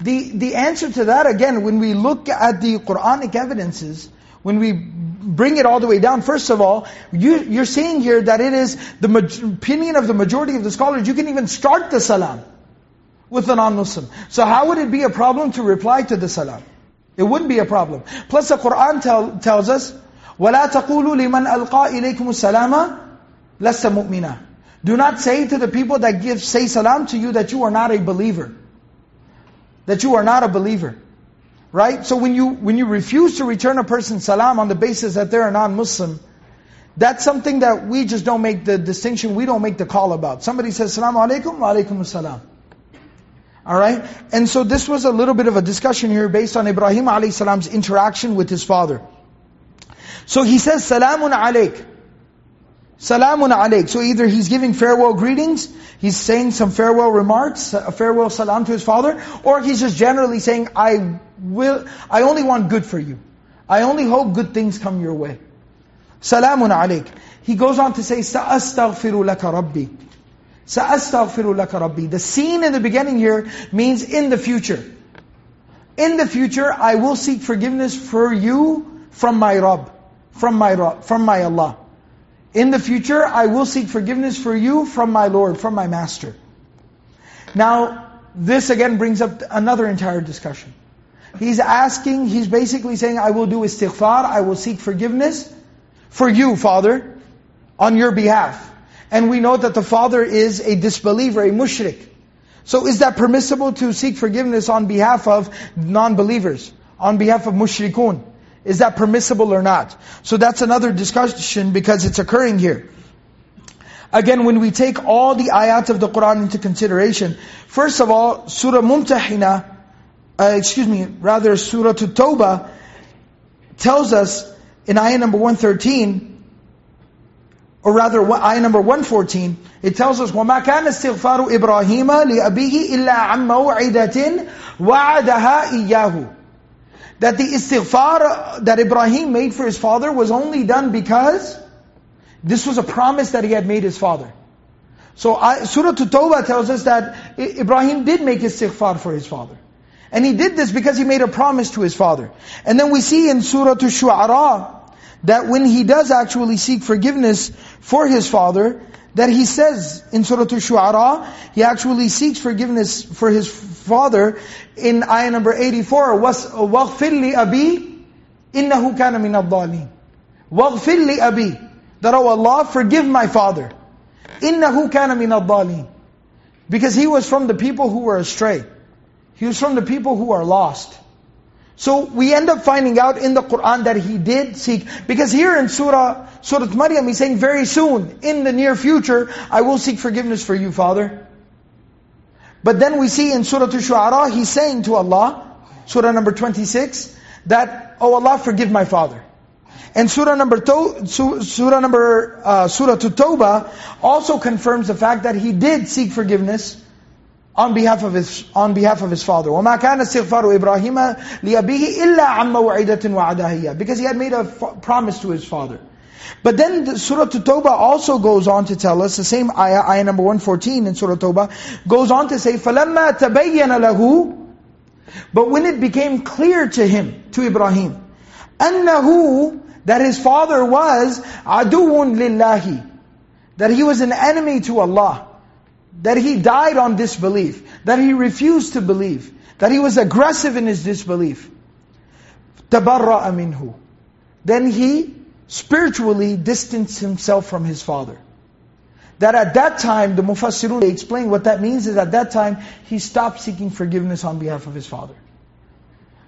The, the answer to that, again, when we look at the Quranic evidences, when we bring it all the way down, first of all, you, you're saying here that it is the opinion of the majority of the scholars, you can even start the salam with a non-Muslim. So how would it be a problem to reply to the salam? It wouldn't be a problem. Plus the Qur'an tell, tells us, وَلَا تَقُولُوا لِمَنْ أَلْقَى إِلَيْكُمُ السَّلَامَ لَسْتَ مُؤْمِنًا do not say to the people that give say salam to you that you are not a believer. That you are not a believer. Right? So when you when you refuse to return a person salam on the basis that they're a non-Muslim, that's something that we just don't make the distinction, we don't make the call about. Somebody says, Salaam alaikum, wa alaikum salam. Alright? And so this was a little bit of a discussion here based on Ibrahim alayhi salam's interaction with his father. So he says, Salamun alayk. Salamun alayk. So either he's giving farewell greetings, he's saying some farewell remarks, a farewell salam to his father, or he's just generally saying, I will, I only want good for you. I only hope good things come your way. Salamun alayk. He goes on to say, Sa'astaghfiru laka rabbi. Sa'astaghfiru laka rabbi. The seen in the beginning here means in the future. In the future, I will seek forgiveness for you from my Rabb, from my Rabb, from my Allah. In the future, I will seek forgiveness for you from my Lord, from my Master. Now, this again brings up another entire discussion. He's asking, he's basically saying, I will do istighfar, I will seek forgiveness for you, Father, on your behalf. And we know that the father is a disbeliever, a mushrik. So is that permissible to seek forgiveness on behalf of non-believers? On behalf of mushrikun? Is that permissible or not? So that's another discussion because it's occurring here. Again, when we take all the ayat of the Qur'an into consideration, first of all, Surah Mumtahina, uh, excuse me, rather Surah Tawbah, tells us in ayah number 113, or rather ayah number 114, it tells us, وَمَا كَانَ اسْتِغْفَارُ إِبْرَاهِيمَ لِأَبِيهِ إِلَّا عَمْ مَوْعِدَةٍ وَعَدَهَا إِيَّاهُ that the istighfar that Ibrahim made for his father was only done because this was a promise that he had made his father. So Surah Tawbah tells us that Ibrahim did make istighfar for his father. And he did this because he made a promise to his father. And then we see in Surah Shu'ara, that when he does actually seek forgiveness for his father, that he says in Surah Al-Shu'ara, he actually seeks forgiveness for his father in ayah number 84, وَاغْفِرْ لِأَبِي إِنَّهُ كَانَ مِنَ الضَّالِينَ وَاغْفِرْ لِأَبِي That, oh Allah, forgive my father. إِنَّهُ كَانَ مِنَ الضَّالِينَ Because he was from the people who were astray. He was from the people who are lost. So we end up finding out in the Qur'an that he did seek, because here in Surah, Surah Maryam, he's saying very soon, in the near future, I will seek forgiveness for you, Father. But then we see in Surah Al-Shu'ara, he's saying to Allah, Surah number 26, that, Oh Allah, forgive my father. And Surah number to, Surah number uh, Surah Tawbah also confirms the fact that he did seek forgiveness on behalf of his on behalf of his father. وَمَا كَانَ اسْتِغْفَارُ إِبْرَاهِيمَ لِأَبِيهِ إِلَّا عَمَّ وَعِدَةٍ وَعَدَهِيَّ Because he had made a promise to his father. But then the Surah Tawbah also goes on to tell us, the same ayah, ayah number 114 in Surah Tawbah, goes on to say, فَلَمَّا تَبَيَّنَ لَهُ But when it became clear to him, to Ibrahim, أَنَّهُ That his father was عَدُوٌ لِلَّهِ That he was an enemy to Allah that he died on disbelief, that he refused to believe, that he was aggressive in his disbelief. تَبَرَّأَ مِنْهُ Then he spiritually distanced himself from his father. That at that time, the Mufassirun, they explain what that means is at that time, he stopped seeking forgiveness on behalf of his father.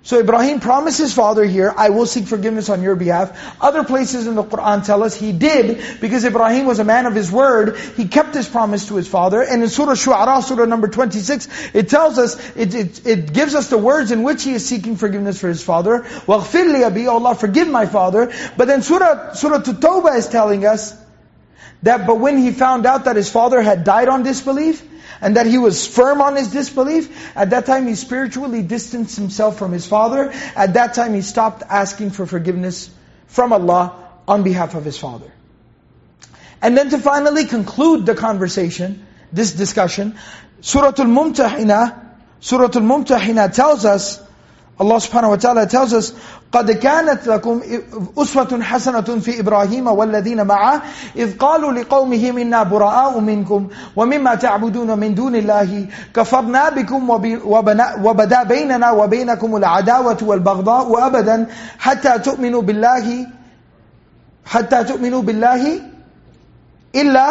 So Ibrahim promised his father here, I will seek forgiveness on your behalf. Other places in the Qur'an tell us he did, because Ibrahim was a man of his word, he kept his promise to his father. And in Surah Shu'ara, Surah number 26, it tells us, it, it, it gives us the words in which he is seeking forgiveness for his father. وَغْفِرْ لِي أَبِي Allah, forgive my father. But then Surah, Surah Tawbah is telling us, that but when he found out that his father had died on disbelief, and that he was firm on his disbelief, at that time he spiritually distanced himself from his father. At that time he stopped asking for forgiveness from Allah on behalf of his father. And then to finally conclude the conversation, this discussion, Surah Al-Mumtahina, Surah Al-Mumtahina tells us, Allah subhanahu wa ta'ala tells us, قد كانت لكم أسوة حسنة في إبراهيم والذين معه إذ قالوا لقومهم إنا براء منكم ومما تعبدون من دون الله كفرنا بكم وبدا بيننا وبينكم العداوة والبغضاء أبدا حتى تؤمنوا بالله حتى تؤمنوا بالله إلا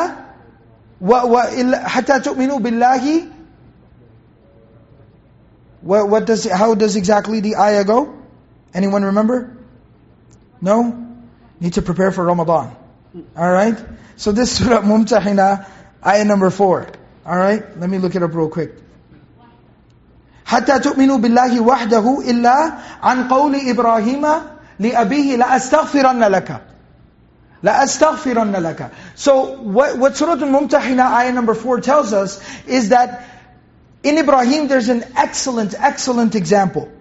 حتى تؤمنوا بالله what does how does exactly the ayah go? Anyone remember? No? Need to prepare for Ramadan. Alright? So this *laughs* Surah Mumtahina, ayah number 4. Alright? Let me look it up real quick. حتى تؤمنوا بالله وحده إلا عن قول إبراهيم لأبيه لأستغفرن لك لأستغفرن لك So what, what Surah Al-Mumtahina ayah number 4 tells us is that in Ibrahim there's an excellent, excellent example.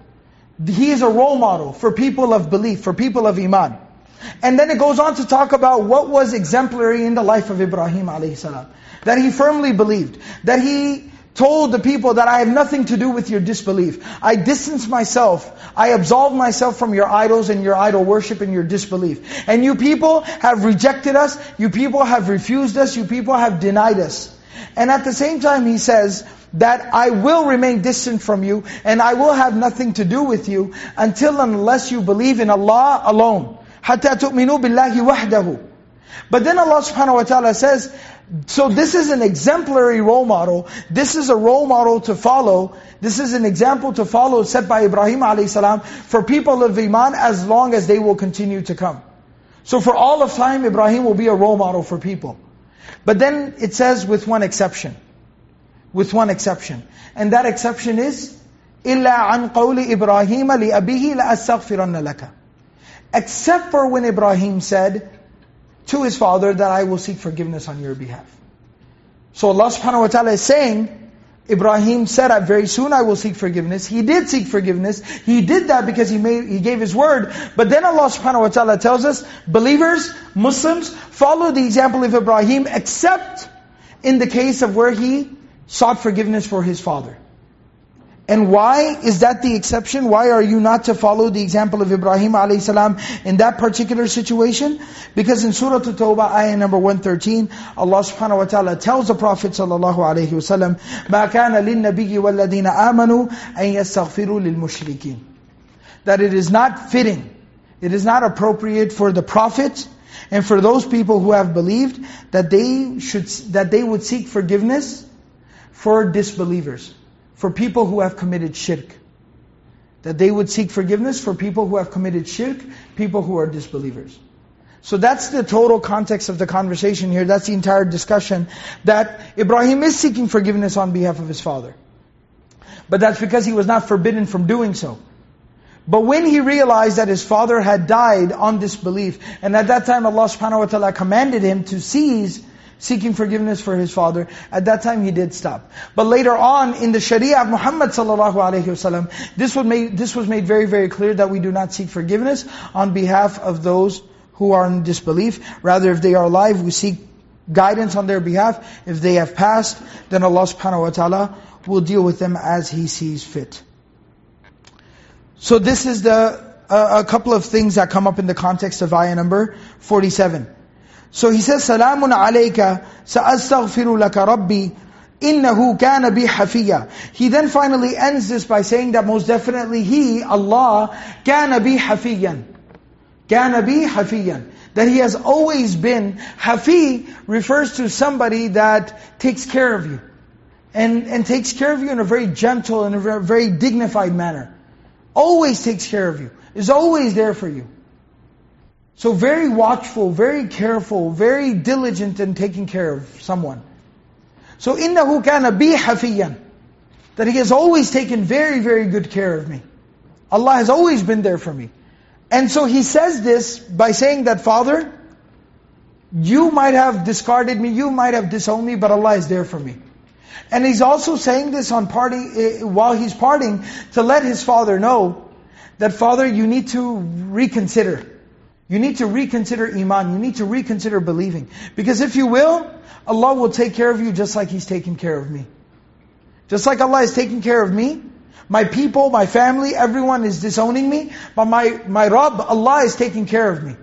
He is a role model for people of belief, for people of Iman. And then it goes on to talk about what was exemplary in the life of Ibrahim alayhi That he firmly believed. That he told the people that I have nothing to do with your disbelief. I distance myself. I absolve myself from your idols and your idol worship and your disbelief. And you people have rejected us. You people have refused us. You people have denied us. And at the same time he says, that I will remain distant from you and I will have nothing to do with you until unless you believe in Allah alone. حَتَّى تُؤْمِنُوا بِاللَّهِ وَحْدَهُ But then Allah subhanahu wa ta'ala says, so this is an exemplary role model. This is a role model to follow. This is an example to follow set by Ibrahim alayhi for people of Iman as long as they will continue to come. So for all of time, Ibrahim will be a role model for people. But then it says with one exception with one exception. And that exception is, إِلَّا عَنْ قَوْلِ إِبْرَاهِيمَ لِأَبِيهِ لَأَسْتَغْفِرَنَّ لَكَ Except for when Ibrahim said to his father that I will seek forgiveness on your behalf. So Allah subhanahu wa ta'ala is saying, Ibrahim said, very soon I will seek forgiveness. He did seek forgiveness. He did that because he made, he gave his word. But then Allah subhanahu wa ta'ala tells us, believers, Muslims, follow the example of Ibrahim except in the case of where he sought forgiveness for his father. And why is that the exception? Why are you not to follow the example of Ibrahim a.s. in that particular situation? Because in Surah At-Tawbah, ayah number 113, Allah subhanahu wa ta'ala tells the Prophet sallallahu alayhi wa sallam, مَا كَانَ لِلنَّبِيِّ وَالَّذِينَ آمَنُوا أَن يَسْتَغْفِرُوا لِلْمُشْرِكِينَ That it is not fitting, it is not appropriate for the Prophet and for those people who have believed that they should that they would seek forgiveness for disbelievers, for people who have committed shirk. That they would seek forgiveness for people who have committed shirk, people who are disbelievers. So that's the total context of the conversation here. That's the entire discussion. That Ibrahim is seeking forgiveness on behalf of his father. But that's because he was not forbidden from doing so. But when he realized that his father had died on disbelief, and at that time Allah subhanahu wa ta'ala commanded him to cease seeking forgiveness for his father. At that time he did stop. But later on in the Sharia of Muhammad sallallahu alaihi wasallam, this was made this was made very very clear that we do not seek forgiveness on behalf of those who are in disbelief. Rather, if they are alive, we seek guidance on their behalf. If they have passed, then Allah subhanahu wa ta'ala will deal with them as He sees fit. So this is the a couple of things that come up in the context of ayah number 47. So he says, Salamun alayka, sa'astaghfiru laka rabbi, innahu kana bi hafiya. He then finally ends this by saying that most definitely he, Allah, kana bi hafiyan. Kana bi hafiyan. That he has always been, hafi refers to somebody that takes care of you. And, and takes care of you in a very gentle and a very, very dignified manner. Always takes care of you. Is always there for you. So very watchful, very careful, very diligent in taking care of someone. So إِنَّهُ كَانَ بِي حَفِيًّا That He has always taken very, very good care of me. Allah has always been there for me. And so He says this by saying that, Father, you might have discarded me, you might have disowned me, but Allah is there for me. And he's also saying this on parting, eh, while he's parting, to let his father know that father, you need to reconsider. You need to reconsider iman. You need to reconsider believing. Because if you will, Allah will take care of you just like He's taking care of me. Just like Allah is taking care of me, my people, my family, everyone is disowning me, but my, my Rabb, Allah is taking care of me.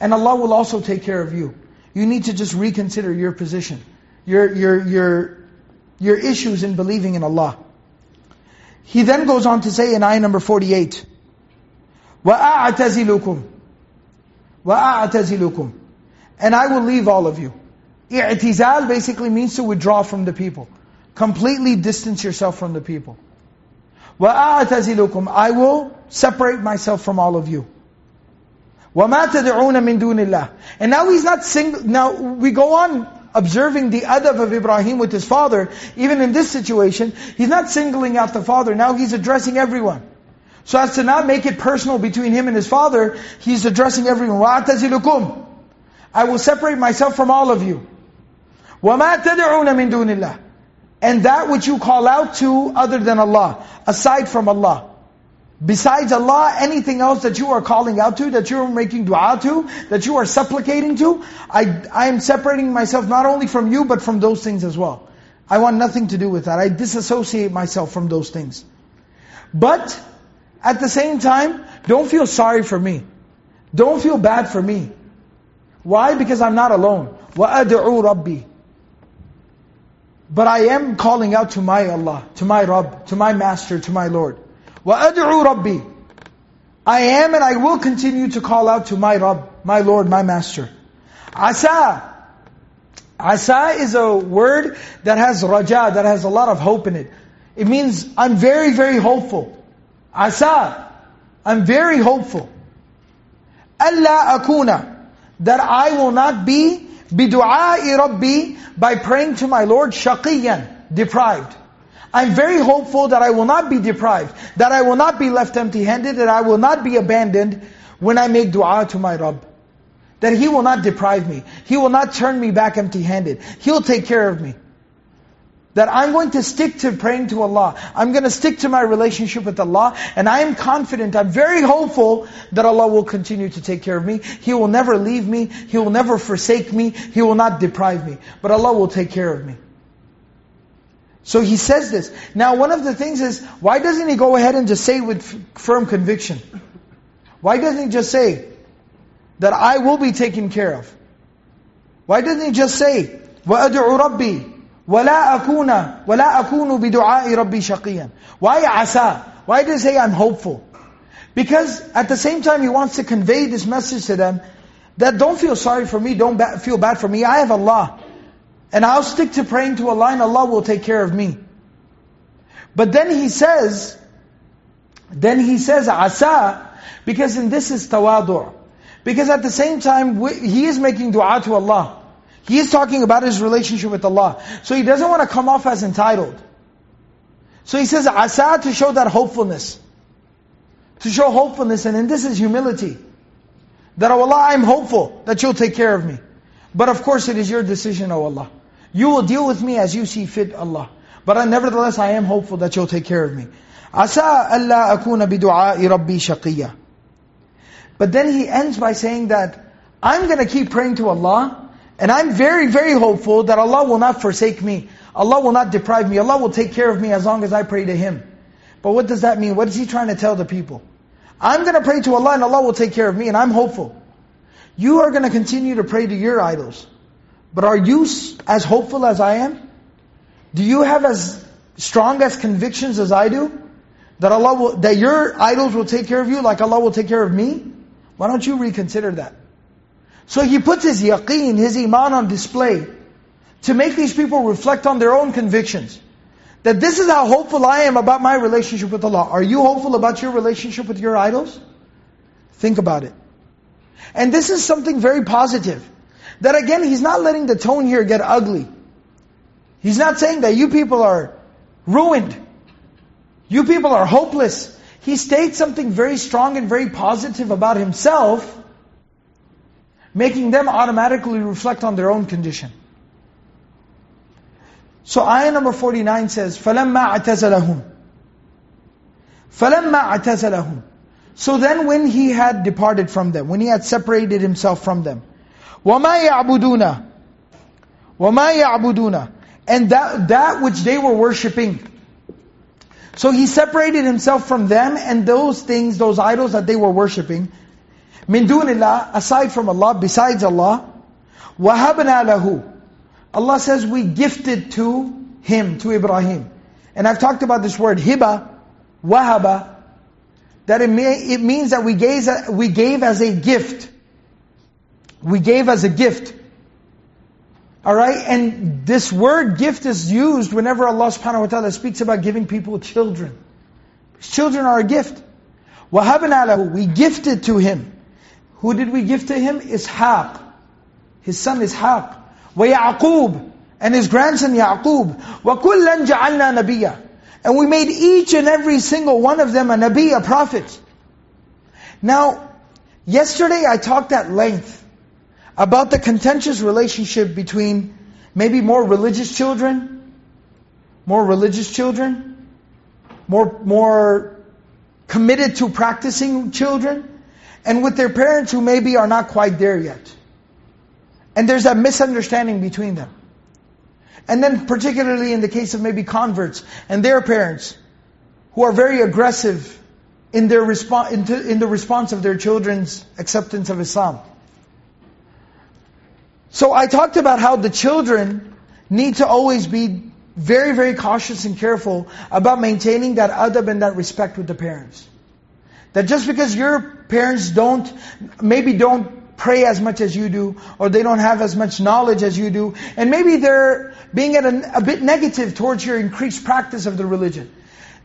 And Allah will also take care of you. You need to just reconsider your position, your, your, your, your issues in believing in Allah. He then goes on to say in ayah number 48, وَأَعْتَزِلُكُمْ وَأَعْتَزِلُكُمْ And I will leave all of you. I'tizal basically means to withdraw from the people. Completely distance yourself from the people. وَأَعْتَزِلُكُمْ I will separate myself from all of you. وَمَا تَدْعُونَ مِن دُونِ اللَّهِ And now he's not sing. Now we go on observing the adab of Ibrahim with his father. Even in this situation, he's not singling out the father. Now he's addressing everyone. So as to not make it personal between him and his father, he's addressing everyone. وَأَعْتَزِلُكُمْ I will separate myself from all of you. وَمَا تَدْعُونَ مِن دُونِ اللَّهِ And that which you call out to other than Allah, aside from Allah. Besides Allah, anything else that you are calling out to, that you are making dua to, that you are supplicating to, I, I am separating myself not only from you, but from those things as well. I want nothing to do with that. I disassociate myself from those things. But, at the same time, don't feel sorry for me. Don't feel bad for me. Why? Because I'm not alone. وَأَدْعُوا رَبِّي But I am calling out to my Allah, to my Rabb, to my Master, to my Lord. وَأَدْعُوا رَبِّي I am and I will continue to call out to my Rabb, my Lord, my Master. Asa. Asa is a word that has raja, that has a lot of hope in it. It means, I'm very, very hopeful. Asa, I'm very hopeful. Allah akuna, that I will not be bidu'a'i rabbi, by praying to my Lord, shaqiyan, deprived. I'm very hopeful that I will not be deprived, that I will not be left empty-handed, that I will not be abandoned when I make du'a to my Rabb. That He will not deprive me. He will not turn me back empty-handed. He'll take care of me. That I'm going to stick to praying to Allah. I'm going to stick to my relationship with Allah. And I am confident, I'm very hopeful that Allah will continue to take care of me. He will never leave me. He will never forsake me. He will not deprive me. But Allah will take care of me. So he says this. Now one of the things is, why doesn't he go ahead and just say with firm conviction? Why doesn't he just say, that I will be taken care of? Why doesn't he just say, وَأَدْعُ رَبِّي وَلَا أَكُونَ وَلَا أَكُونُ بِدُعَاءِ رَبِّي شَقِيًّا Why asa? Why does he say I'm hopeful? Because at the same time he wants to convey this message to them, that don't feel sorry for me, don't ba feel bad for me, I have Allah. And I'll stick to praying to Allah and Allah will take care of me. But then he says, then he says asa, because in this is tawadu'. Because at the same time, he is making dua to Allah. He is talking about his relationship with Allah. So he doesn't want to come off as entitled. So he says asa to show that hopefulness. To show hopefulness, and then this is humility. That, oh Allah, I'm hopeful that you'll take care of me. But of course it is your decision, oh Allah. You will deal with me as you see fit, Allah. But nevertheless, I am hopeful that you'll take care of me. Asa alla akuna bidu'a'i rabbi shaqiyya. But then he ends by saying that, I'm going to keep praying to Allah, and I'm very, very hopeful that Allah will not forsake me. Allah will not deprive me. Allah will take care of me as long as I pray to Him. But what does that mean? What is he trying to tell the people? I'm going to pray to Allah and Allah will take care of me and I'm hopeful. You are going to continue to pray to your idols. But are you as hopeful as I am? Do you have as strong as convictions as I do? That Allah will, that your idols will take care of you like Allah will take care of me? Why don't you reconsider that? So he puts his yaqeen, his iman on display to make these people reflect on their own convictions. That this is how hopeful I am about my relationship with Allah. Are you hopeful about your relationship with your idols? Think about it. And this is something very positive. That again, he's not letting the tone here get ugly. He's not saying that you people are ruined. You people are hopeless. He states something very strong and very positive about himself, making them automatically reflect on their own condition. So ayah number 49 says, فَلَمَّا اعْتَزَلَهُمْ فَلَمَّا اعْتَزَلَهُمْ So then when he had departed from them, when he had separated himself from them, وَمَا يَعْبُدُونَ وَمَا يَعْبُدُونَ And that, that which they were worshipping. So he separated himself from them and those things, those idols that they were worshipping. مِن دُونِ اللَّهِ Aside from Allah, besides Allah. وَهَبْنَا لَهُ Allah says we gifted to him, to Ibrahim. And I've talked about this word, hiba, wahaba, that it, may, it means that we gave, we gave as a gift. We gave as a gift. Alright, and this word gift is used whenever Allah subhanahu wa ta'ala speaks about giving people children. Children are a gift. وَهَبْنَا لَهُ We gifted to him. Who did we give to him? Ishaq. His son Ishaq. وَيَعْقُوب And his grandson Yaqub. وَكُلًّا جَعَلْنَا نَبِيًّا And we made each and every single one of them a Nabi, a prophet. Now, yesterday I talked at length about the contentious relationship between maybe more religious children, more religious children, more, more committed to practicing children, and with their parents who maybe are not quite there yet. And there's that misunderstanding between them. And then particularly in the case of maybe converts and their parents, who are very aggressive in their response, in the response of their children's acceptance of Islam. So I talked about how the children need to always be very, very cautious and careful about maintaining that adab and that respect with the parents. That just because your parents don't, maybe don't pray as much as you do, or they don't have as much knowledge as you do, and maybe they're being a, a bit negative towards your increased practice of the religion.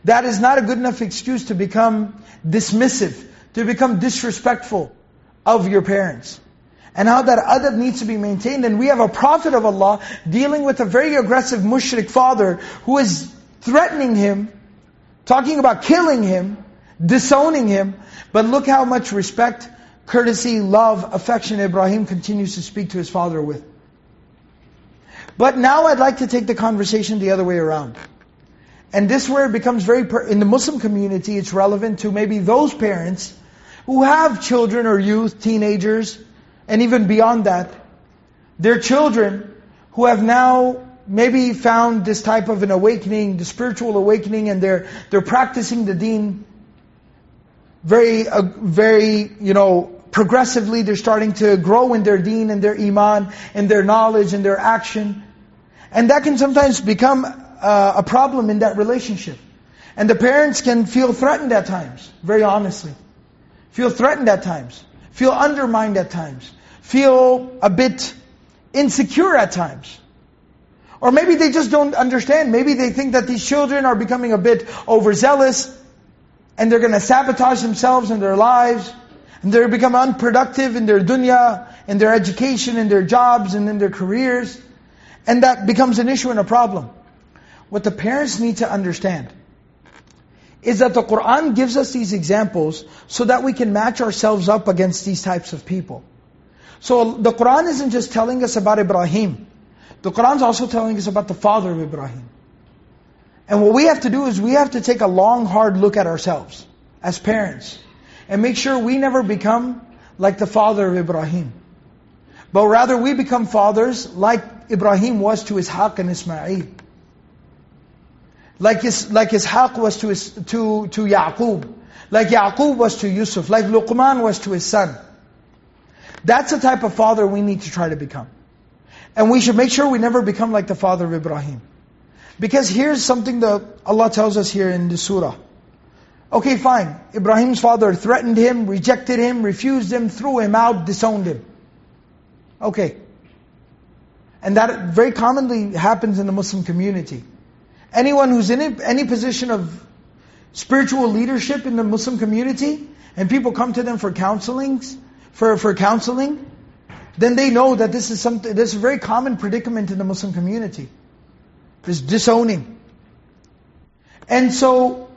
That is not a good enough excuse to become dismissive, to become disrespectful of your parents and how that adab needs to be maintained. And we have a prophet of Allah dealing with a very aggressive mushrik father who is threatening him, talking about killing him, disowning him. But look how much respect, courtesy, love, affection Ibrahim continues to speak to his father with. But now I'd like to take the conversation the other way around. And this where it becomes very, in the Muslim community, it's relevant to maybe those parents who have children or youth, teenagers, and even beyond that, their children who have now maybe found this type of an awakening, the spiritual awakening, and they're they're practicing the deen very, uh, very, you know, progressively. They're starting to grow in their deen and their iman and their knowledge and their action, and that can sometimes become uh, a problem in that relationship. And the parents can feel threatened at times, very honestly. Feel threatened at times. Feel undermined at times feel a bit insecure at times. Or maybe they just don't understand. Maybe they think that these children are becoming a bit overzealous and they're going to sabotage themselves and their lives and they're become unproductive in their dunya, in their education, in their jobs and in their careers. And that becomes an issue and a problem. What the parents need to understand is that the Qur'an gives us these examples so that we can match ourselves up against these types of people. So the Quran isn't just telling us about Ibrahim. The Quran is also telling us about the father of Ibrahim. And what we have to do is we have to take a long, hard look at ourselves as parents and make sure we never become like the father of Ibrahim. But rather we become fathers like Ibrahim was to Ishaq and Ismail. Like, his, like Ishaq was to, his, to, to Yaqub. Like Yaqub was to Yusuf. Like Luqman was to his son. That's the type of father we need to try to become. And we should make sure we never become like the father of Ibrahim. Because here's something that Allah tells us here in the surah. Okay, fine. Ibrahim's father threatened him, rejected him, refused him, threw him out, disowned him. Okay. And that very commonly happens in the Muslim community. Anyone who's in any position of spiritual leadership in the Muslim community, and people come to them for counselings, for, for counseling, then they know that this is something, this is a very common predicament in the Muslim community. This disowning. And so,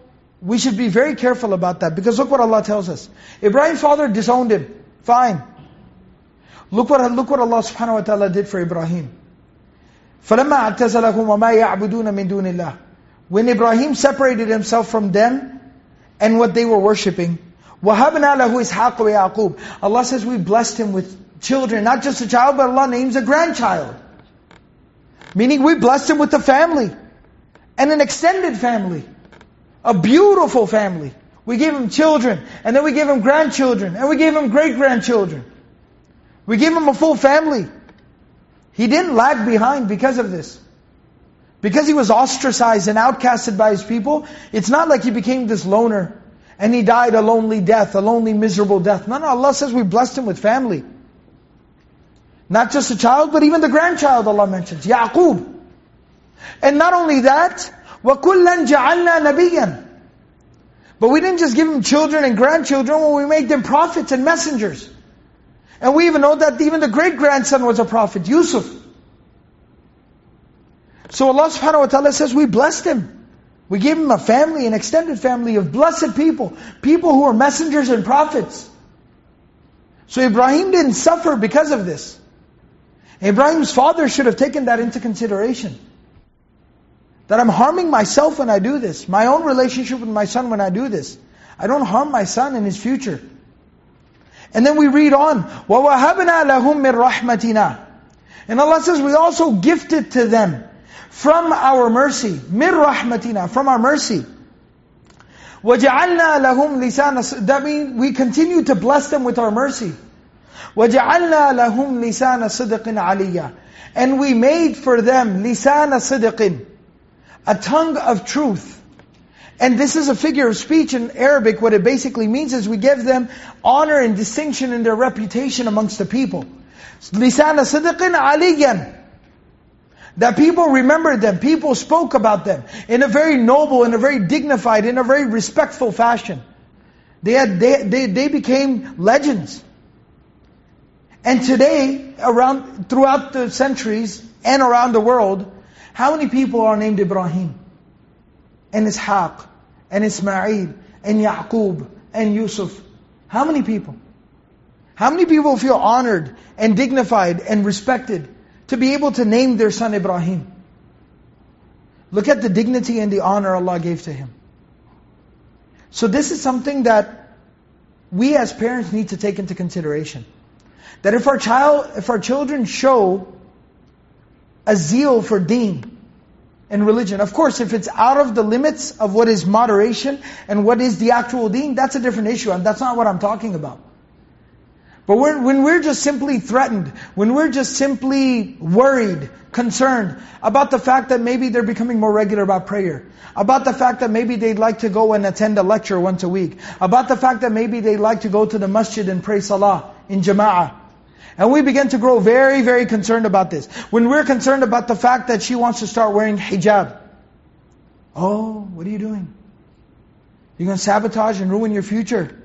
we should be very careful about that, because look what Allah tells us. Ibrahim's father disowned him. Fine. Look what, look what Allah subhanahu wa ta'ala did for Ibrahim. فَلَمَّا اعْتَزَلَهُمْ وَمَا يَعْبُدُونَ مِن دُونِ اللَّهِ When Ibrahim separated himself from them and what they were worshipping, وَهَبْنَا لَهُ إِسْحَاقَ وَيَعْقُوبَ Allah says we blessed him with children, not just a child, but Allah names a grandchild. Meaning we blessed him with a family, and an extended family. A beautiful family. We gave him children, and then we gave him grandchildren, and we gave him great-grandchildren. We gave him a full family. He didn't lag behind because of this. Because he was ostracized and outcasted by his people, it's not like he became this loner and he died a lonely death, a lonely, miserable death. No, no, Allah says we blessed him with family. Not just a child, but even the grandchild Allah mentions, Yaqub. And not only that, وَكُلًّا جَعَلْنَا نَبِيًّا But we didn't just give him children and grandchildren, well, we made them prophets and messengers. And we even know that even the great-grandson was a prophet, Yusuf. So Allah subhanahu wa ta'ala says, we blessed him. We gave him a family, an extended family of blessed people. People who are messengers and prophets. So Ibrahim didn't suffer because of this. Ibrahim's father should have taken that into consideration. That I'm harming myself when I do this. My own relationship with my son when I do this. I don't harm my son in his future. And then we read on, وَوَهَبْنَا لَهُم مِّن رَحْمَتِنَا And Allah says, we also gifted to them from our mercy, مِّن رَحْمَتِنَا From our mercy. وَجَعَلْنَا لَهُمْ لِسَانَ That means we continue to bless them with our mercy. وَجَعَلْنَا لَهُمْ لِسَانَ صِدْقٍ عَلِيًّا And we made for them لِسَانَ صِدْقٍ A tongue of truth. And this is a figure of speech in Arabic. What it basically means is we give them honor and distinction in their reputation amongst the people. لِسَانَ صِدْقٍ عَلِيًّا that people remembered them, people spoke about them in a very noble, in a very dignified, in a very respectful fashion. They, had, they, they, they became legends. And today, around throughout the centuries and around the world, how many people are named Ibrahim? And Ishaq, and Ismail, and Yaqub, and Yusuf? How many people? How many people feel honored and dignified and respected to be able to name their son Ibrahim. Look at the dignity and the honor Allah gave to him. So this is something that we as parents need to take into consideration. That if our child, if our children show a zeal for deen and religion, of course if it's out of the limits of what is moderation and what is the actual deen, that's a different issue and that's not what I'm talking about. But when we're just simply threatened, when we're just simply worried, concerned about the fact that maybe they're becoming more regular about prayer, about the fact that maybe they'd like to go and attend a lecture once a week, about the fact that maybe they'd like to go to the masjid and pray salah in jama'ah. And we begin to grow very, very concerned about this. When we're concerned about the fact that she wants to start wearing hijab. Oh, what are you doing? You're going to sabotage and ruin your future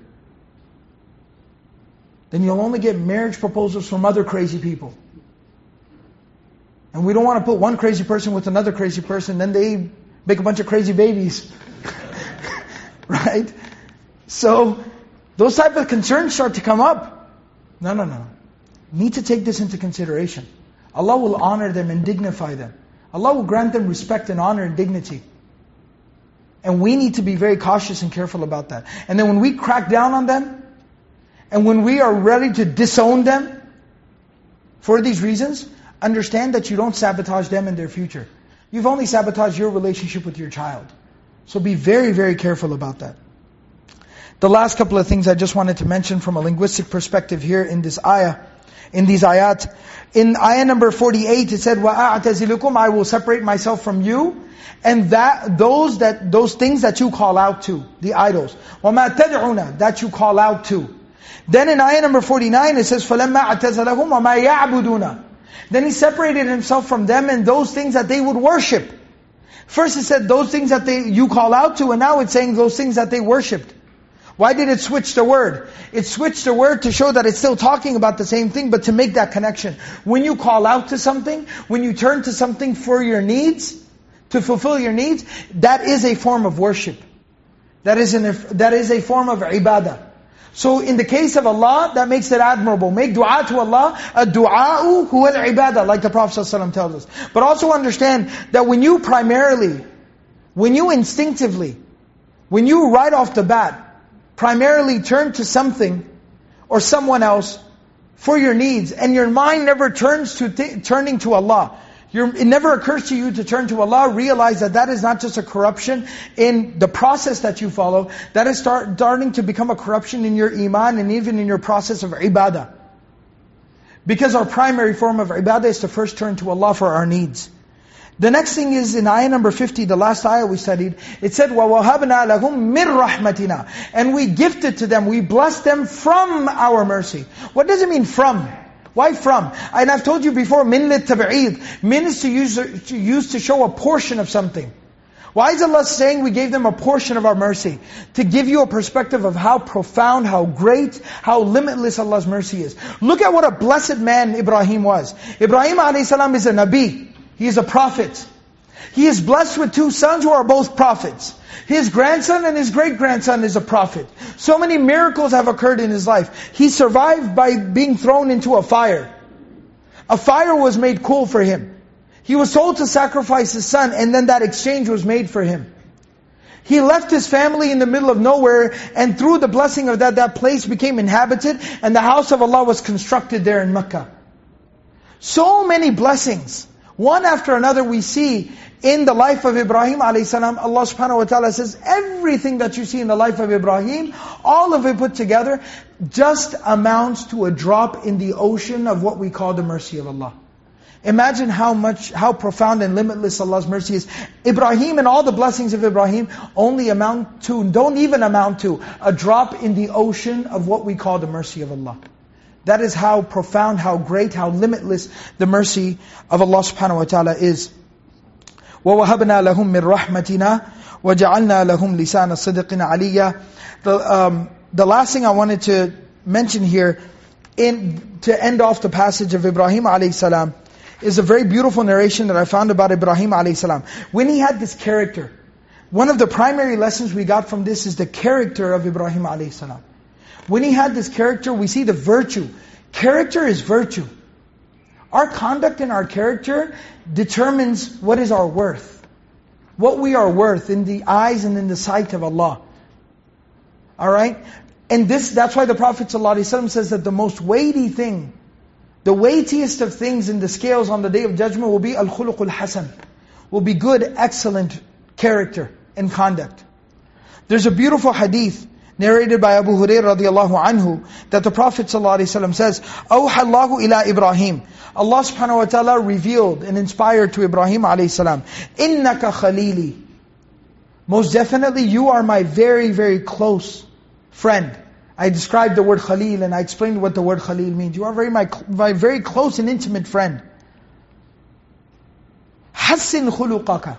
then you'll only get marriage proposals from other crazy people. And we don't want to put one crazy person with another crazy person, then they make a bunch of crazy babies. *laughs* right? So, those type of concerns start to come up. No, no, no. Need to take this into consideration. Allah will honor them and dignify them. Allah will grant them respect and honor and dignity. And we need to be very cautious and careful about that. And then when we crack down on them, and when we are ready to disown them for these reasons, understand that you don't sabotage them in their future. You've only sabotaged your relationship with your child. So be very, very careful about that. The last couple of things I just wanted to mention from a linguistic perspective here in this ayah, in these ayat. In ayah number 48 it said, وَأَعْتَزِلُكُمْ I will separate myself from you and that those that those things that you call out to, the idols. وَمَا تَدْعُونَ That you call out to. Then in ayah number 49 it says, فَلَمَّا اعْتَزَلَهُمْ وَمَا يَعْبُدُونَ Then he separated himself from them and those things that they would worship. First it said those things that they you call out to, and now it's saying those things that they worshipped. Why did it switch the word? It switched the word to show that it's still talking about the same thing, but to make that connection. When you call out to something, when you turn to something for your needs, to fulfill your needs, that is a form of worship. That is, an, that is a form of ibadah. So in the case of Allah, that makes it admirable. Make dua to Allah, a du'a'u huwa al-ibadah, like the Prophet ﷺ tells us. But also understand that when you primarily, when you instinctively, when you right off the bat, primarily turn to something or someone else for your needs, and your mind never turns to turning to Allah, it never occurs to you to turn to Allah, realize that that is not just a corruption in the process that you follow, that is start, starting to become a corruption in your iman and even in your process of ibadah. Because our primary form of ibadah is to first turn to Allah for our needs. The next thing is in ayah number 50, the last ayah we studied, it said, وَوَهَبْنَا لَهُم مِّن رَحْمَتِنَا And we gifted to them, we blessed them from our mercy. What does it mean from? Why from? And I've told you before, min lit Min is to use, to use to show a portion of something. Why is Allah saying we gave them a portion of our mercy? To give you a perspective of how profound, how great, how limitless Allah's mercy is. Look at what a blessed man Ibrahim was. Ibrahim a.s. is a Nabi. He is a prophet. He is blessed with two sons who are both prophets. His grandson and his great-grandson is a prophet. So many miracles have occurred in his life. He survived by being thrown into a fire. A fire was made cool for him. He was told to sacrifice his son and then that exchange was made for him. He left his family in the middle of nowhere and through the blessing of that, that place became inhabited and the house of Allah was constructed there in Mecca. So many blessings. One after another we see in the life of Ibrahim a.s. Allah subhanahu wa ta'ala says, everything that you see in the life of Ibrahim, all of it put together, just amounts to a drop in the ocean of what we call the mercy of Allah. Imagine how much, how profound and limitless Allah's mercy is. Ibrahim and all the blessings of Ibrahim only amount to, don't even amount to, a drop in the ocean of what we call the mercy of Allah. That is how profound, how great, how limitless the mercy of Allah subhanahu wa ta'ala is. وَوَهَبْنَا لَهُم مِّن رَحْمَتِنَا وَجَعَلْنَا لَهُمْ لِسَانَ صِدْقٍ عَلِيًّا the, um, the last thing I wanted to mention here, in to end off the passage of Ibrahim alayhi salam, is a very beautiful narration that I found about Ibrahim alayhi salam. When he had this character, one of the primary lessons we got from this is the character of Ibrahim alayhi salam. When he had this character, we see the virtue. Character is virtue. Our conduct and our character determines what is our worth. What we are worth in the eyes and in the sight of Allah. Alright? And this, that's why the Prophet ﷺ says that the most weighty thing, the weightiest of things in the scales on the Day of Judgment will be al-khuluqul hasan. Will be good, excellent character and conduct. There's a beautiful hadith narrated by Abu Hurairah radiallahu anhu, that the Prophet ﷺ says, أَوْحَى اللَّهُ إِلَىٰ Ibrahim. Allah subhanahu wa ta'ala revealed and inspired to Ibrahim alayhi إِنَّكَ خَلِيلِي Most definitely you are my very, very close friend. I described the word Khalil and I explained what the word Khalil means. You are very my, my very close and intimate friend. حَسِّنْ خُلُقَكَ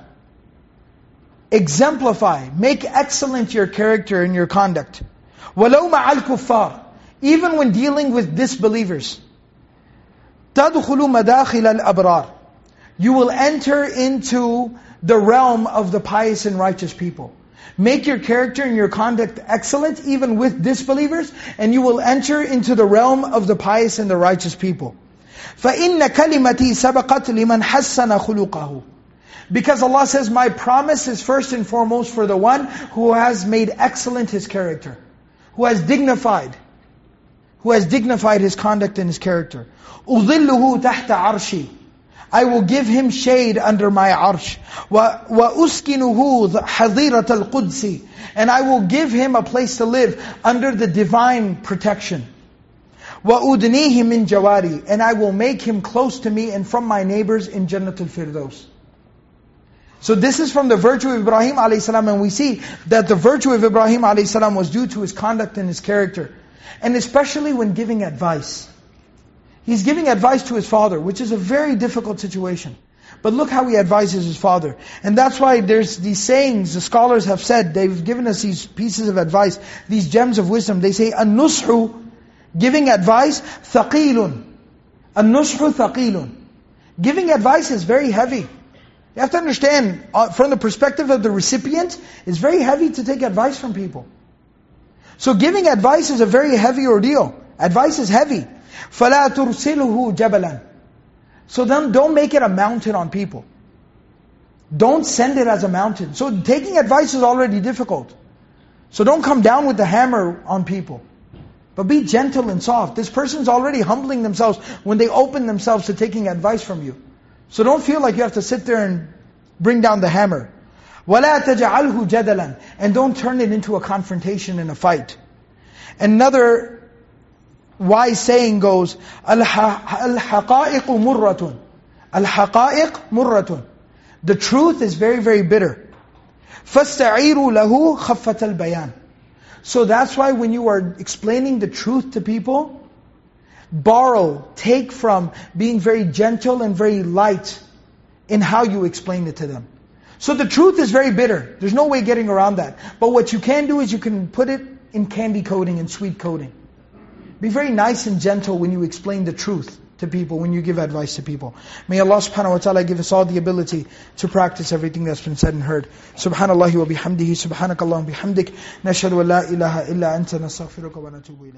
exemplify, make excellent your character and your conduct. وَلَوْ مَعَ الْكُفَّارِ Even when dealing with disbelievers. تَدْخُلُ مَدَاخِلَ الْأَبْرَارِ You will enter into the realm of the pious and righteous people. Make your character and your conduct excellent even with disbelievers and you will enter into the realm of the pious and the righteous people. فَإِنَّ كَلِمَتِي سَبَقَتْ لِمَنْ حَسَّنَ خُلُقَهُ because Allah says, my promise is first and foremost for the one who has made excellent his character. Who has dignified. Who has dignified his conduct and his character. أُظِلُّهُ تَحْتَ عَرْشِي I will give him shade under my arsh. وَأُسْكِنُهُ حَظِيرَةَ الْقُدْسِ And I will give him a place to live under the divine protection. وَأُدْنِيهِ مِنْ جَوَارِي And I will make him close to me and from my neighbors in Jannatul Firdaus. So this is from the virtue of Ibrahim a.s. and we see that the virtue of Ibrahim a.s. was due to his conduct and his character. And especially when giving advice. He's giving advice to his father, which is a very difficult situation. But look how he advises his father. And that's why there's these sayings, the scholars have said, they've given us these pieces of advice, these gems of wisdom. They say, an-nushu, giving advice, thaqilun. An-nushu thaqilun. Giving advice is very heavy. You have to understand, uh, from the perspective of the recipient, it's very heavy to take advice from people. So giving advice is a very heavy ordeal. Advice is heavy. فَلَا تُرْسِلُهُ جَبَلًا So then don't make it a mountain on people. Don't send it as a mountain. So taking advice is already difficult. So don't come down with the hammer on people. But be gentle and soft. This person's already humbling themselves when they open themselves to taking advice from you. So don't feel like you have to sit there and bring down the hammer. وَلَا تَجْعَلْهُ جَدَلًا And don't turn it into a confrontation and a fight. Another wise saying goes, الْحَقَائِقُ مُرَّةٌ الْحَقَائِق مُرَّةٌ The truth is very, very bitter. فَاسْتَعِيرُوا لَهُ خَفَّةَ الْبَيَانِ So that's why when you are explaining the truth to people, borrow, take from being very gentle and very light in how you explain it to them. So the truth is very bitter. There's no way getting around that. But what you can do is you can put it in candy coating and sweet coating. Be very nice and gentle when you explain the truth to people, when you give advice to people. May Allah subhanahu wa ta'ala give us all the ability to practice everything that's been said and heard. Subhanallah wa bihamdihi, subhanakallahum bihamdik, nashhadu wa la ilaha illa anta nastaghfiruka wa natubu.